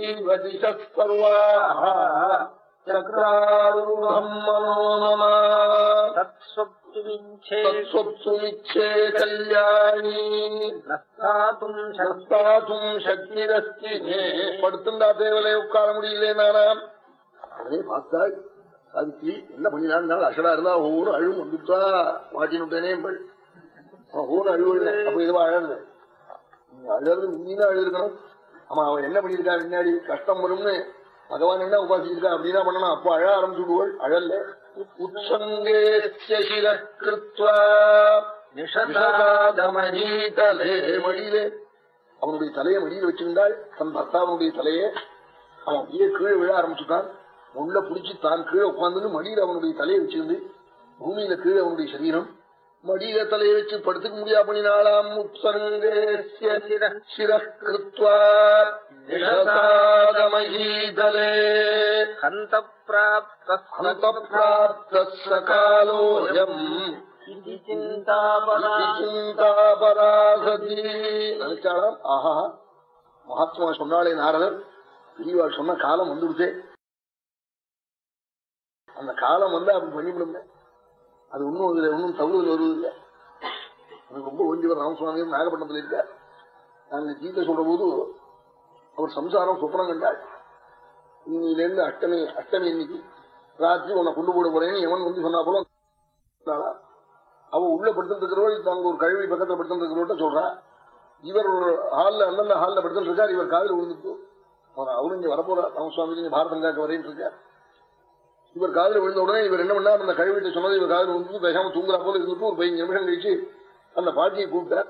சக்கராரூடம் மனோமமா தத்ஸ்வப்துமிச்சே கல்யாணி நஸ்தாத்தும் சக்திரஸ்தி படுத்துண்டா தேவலை உட்கார முடியல நானாம் அதே பார்த்தாள் சாவித்ரி என்ன பண்ணினான் அசடா இருந்தா ஒவ்வொரு அழுவும் வந்துட்டா மாட்டினுட்டேனே ஒவ்வொரு அழுவல அப்ப இதுவா அழகு அழகு நீதான் அழுதுருக்கணும் ஆமா அவன் என்ன பண்ணிருக்கா முன்னாடி கஷ்டம் வரும்னு பகவான் என்ன உபாசிச்சிருக்கா அப்படின்னா பண்ணணும் அப்போ அழ ஆரம்பிச்சு விடுவாள் அழல்ல மடியிலே. அவனுடைய தலையை மடியில் வச்சிருந்தாள். தன் பர்த்தாவனுடைய தலையை அவன் அப்படியே கீழே விழ ஆரம்பிச்சுட்டான். உள்ள புடிச்சு தான் கீழே உட்கார்ந்து மடியில அவனுடைய தலையை வச்சிருந்து பூமியில கீழே அவனுடைய சரீரம். மடியில தலையை வச்சு படுத்துக்க முடியா பண்ணினாலாம் உத்சங்கேசிரஸ்திரே சகாலோயம் நினைச்சாலாம் ஆஹா மகாத்மா சொன்னாலே நாரதர் பெரியவாள் சொன்ன காலம் வந்துடுச்சே அந்த காலம் வந்து அப்படி பண்ணிவிடுங்க. அது ஒன்றும் அதில் ஒன்றும் தவறுதல் வருவதில்லை. எனக்கு ரொம்ப வேண்டியவர் ராமசுவாமியும் நாகப்பட்டினத்தில் இருக்கார் நாங்கள் கீதை சொல்ற போது அவர் சம்சாரம் சொப்பனம் கண்டாள் இன்னிலேருந்து அஷ்டமி அஷ்டமி இன்னைக்கு ராத்திரி உன்னை கொண்டு போட போறேன்னு எவன் வந்து சொன்னா போல அவ உள்ள படுத்துட்டு இருக்கிறவள் நாங்க ஒரு கழுவி பக்கத்துல படுத்துட்டு சொல்றா. இவர் ஒரு ஹால்ல அந்தந்த ஹால்ல படுத்துட்டு இருக்கார். இவர் காதல் விழுந்துட்டு. அவரு இங்க வரப்போறா ராமசுவாமி பாரதம் காக்க வரேன்னு இருக்கார். இவர் காதல விழுந்த உடனே இவர் என்ன பண்ணா அந்த கழுவிட்டு சொன்னது இவர் காதல் வந்து பேசாம தூங்குறா போல இருந்துட்டு ஒரு பதினஞ்சு நிமிஷம் கழிச்சு அந்த பாட்டியை கூப்பிட்டார்.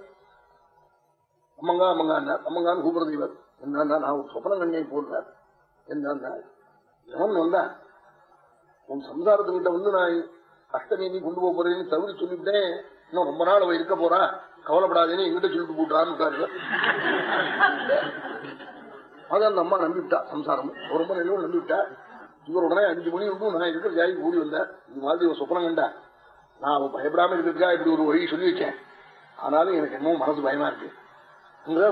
அம்மங்கா அம்மங்கா அம்மங்கான்னு கூப்பிடுறது இவர். என்ன நான் ஒரு சொப்பன கண்ணை போடுறார் என்னன்னா வந்தா உன் சம்சாரத்துக்கிட்ட வந்து நான் அஷ்டமி நீ கொண்டு போக போறேன்னு தவிர சொல்லிவிட்டேன். இன்னும் ரொம்ப நாள் அவ இருக்க போறா. கவலைப்படாதேன்னு எங்கிட்ட சொல்லிட்டு போட்டான்னு அது அந்த அம்மா நம்பிவிட்டா சம்சாரம் ரொம்ப நிலவும் நம்பிவிட்டா. இவர் உடனே அஞ்சு மணி இருக்கும் நான் இருக்கிற ஜாதிக்கு கூடி வந்தேன். இது மாதிரி இவன் சொப்பனம் கண்டா. நான் அவன் பயப்படாம இருக்கிறதுக்கா இப்படி ஒரு வழியை சொல்லி வச்சேன். ஆனாலும் எனக்கு என்னமோ மனசு பயமா இருக்கு.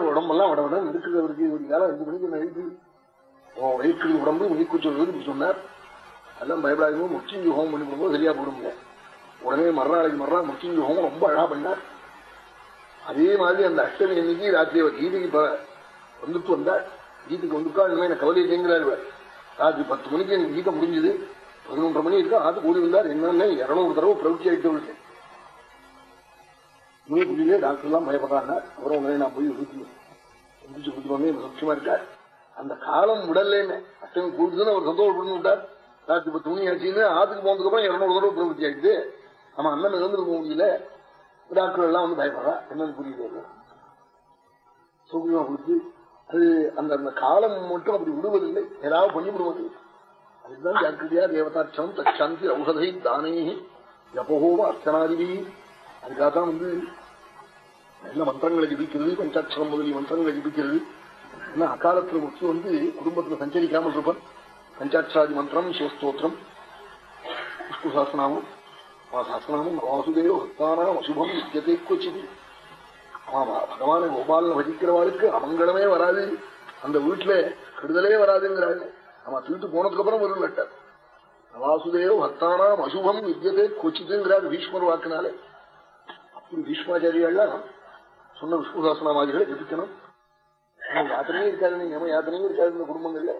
உடம்பெல்லாம் விட விட இருக்கிறவருக்கு ஒரு காலம் அஞ்சு மணிக்கு நான் உன் வயிற்று உடம்பு நீக்கு சொல்வது சொன்னார். எல்லாம் பயப்படாதீங்க. முக்கிய ஹோமம் பண்ணி கொடுக்கும்போது சரியா போடுங்க. உடனே மறுநாளைக்கு மறுநாள் முக்கிய ஹோமம் ரொம்ப அழகா பண்ணார். அதே மாதிரி அந்த அஷ்டமி அன்னைக்கு ராத்திரி கீதைக்கு வந்துட்டு வந்தார். கீதைக்கு வந்துட்டா இனிமே எனக்கு கவலையை செய்கிறார் ராத்திரி பத்து மணிக்கு எனக்கு கீதை முடிஞ்சது. பதினொன்றரை மணி இருக்கு. ஆத்து கூடி வந்தார். என்னன்னு? இருநூறு தடவை பிரவர்த்தி ஆகிட்டு விட்டேன் இன்னும் புள்ளிலே டாக்டர் எல்லாம் பயப்படுறாங்க. அப்புறம் உடனே நான் போய் விழுத்துவேன் எந்திரிச்சு கொடுத்து எனக்கு சௌக்கியமா இருக்கார். அந்த காலம் விடலன்னு அஷ்டமி கூடுதுன்னு அவர் சந்தோஷப்பட்டு விட்டார். ராத்திரி பத்து மணி ஆச்சுன்னு ஆத்துக்கு போனதுக்கு அப்புறம் இருநூறு தடவை பிரவர்த்தி ஆகிட்டு நம்ம அண்ணன் இறந்துட்டு போக முடியல. டாக்டர் எல்லாம் வந்து பயப்படுறா என்னன்னு புரியுது சௌகரியமா கொடுத்து அது அந்த அந்த காலம் மட்டும் அப்படி விடுவதில்லை. ஏதாவது பண்ணி விடுவது. அதுதான் ஜாக்கிரதையா தேவதாட்சம் தச்சாந்தி ஔஷதை தானே ஜபோவ அர்ச்சனாதிபி. அதுக்காகத்தான் வந்து நல்ல மந்திரங்களை ஜபிக்கிறது பஞ்சாட்சரம் முதலிய மந்திரங்களை ஜபிக்கிறது. ஏன்னா அகாலத்தில் முக்கியம் வந்து குடும்பத்துல சஞ்சரிக்காமல் இருப்பான் பஞ்சாட்சராதி மந்திரம் சிவஸ்தோத்திரம் விஷ்ணு சாஸ்திரநாமம் சாஸ்திரநாமம் வாசுதேவ பக்தானாம் அசுபம் வித்தியத்தை கொச்சிது. ஆமா பகவான கோபாலனை வகிக்கிறவாளுக்கு அமங்கலமே வராது. அந்த வீட்டுல கெடுதலே வராதுங்கிறாங்க ஆமா தூட்டு போனதுக்கு அப்புறம் வரும் லெட்டர் வாசுதேவ் பக்தானாம் அசுபம் வித்தியதே கொச்சிதுங்கிறார் பீஷ்மர் வாக்குனாலே. அப்படி பீஷ்மாச்சாரியெல்லாம் சொன்ன விஷ்ணு சாஸ்திரநாமாதிகளை யாத்திரையும் இருக்காது நியம யாத்திரையும் இருக்காது இந்த குடும்பங்கள்ல.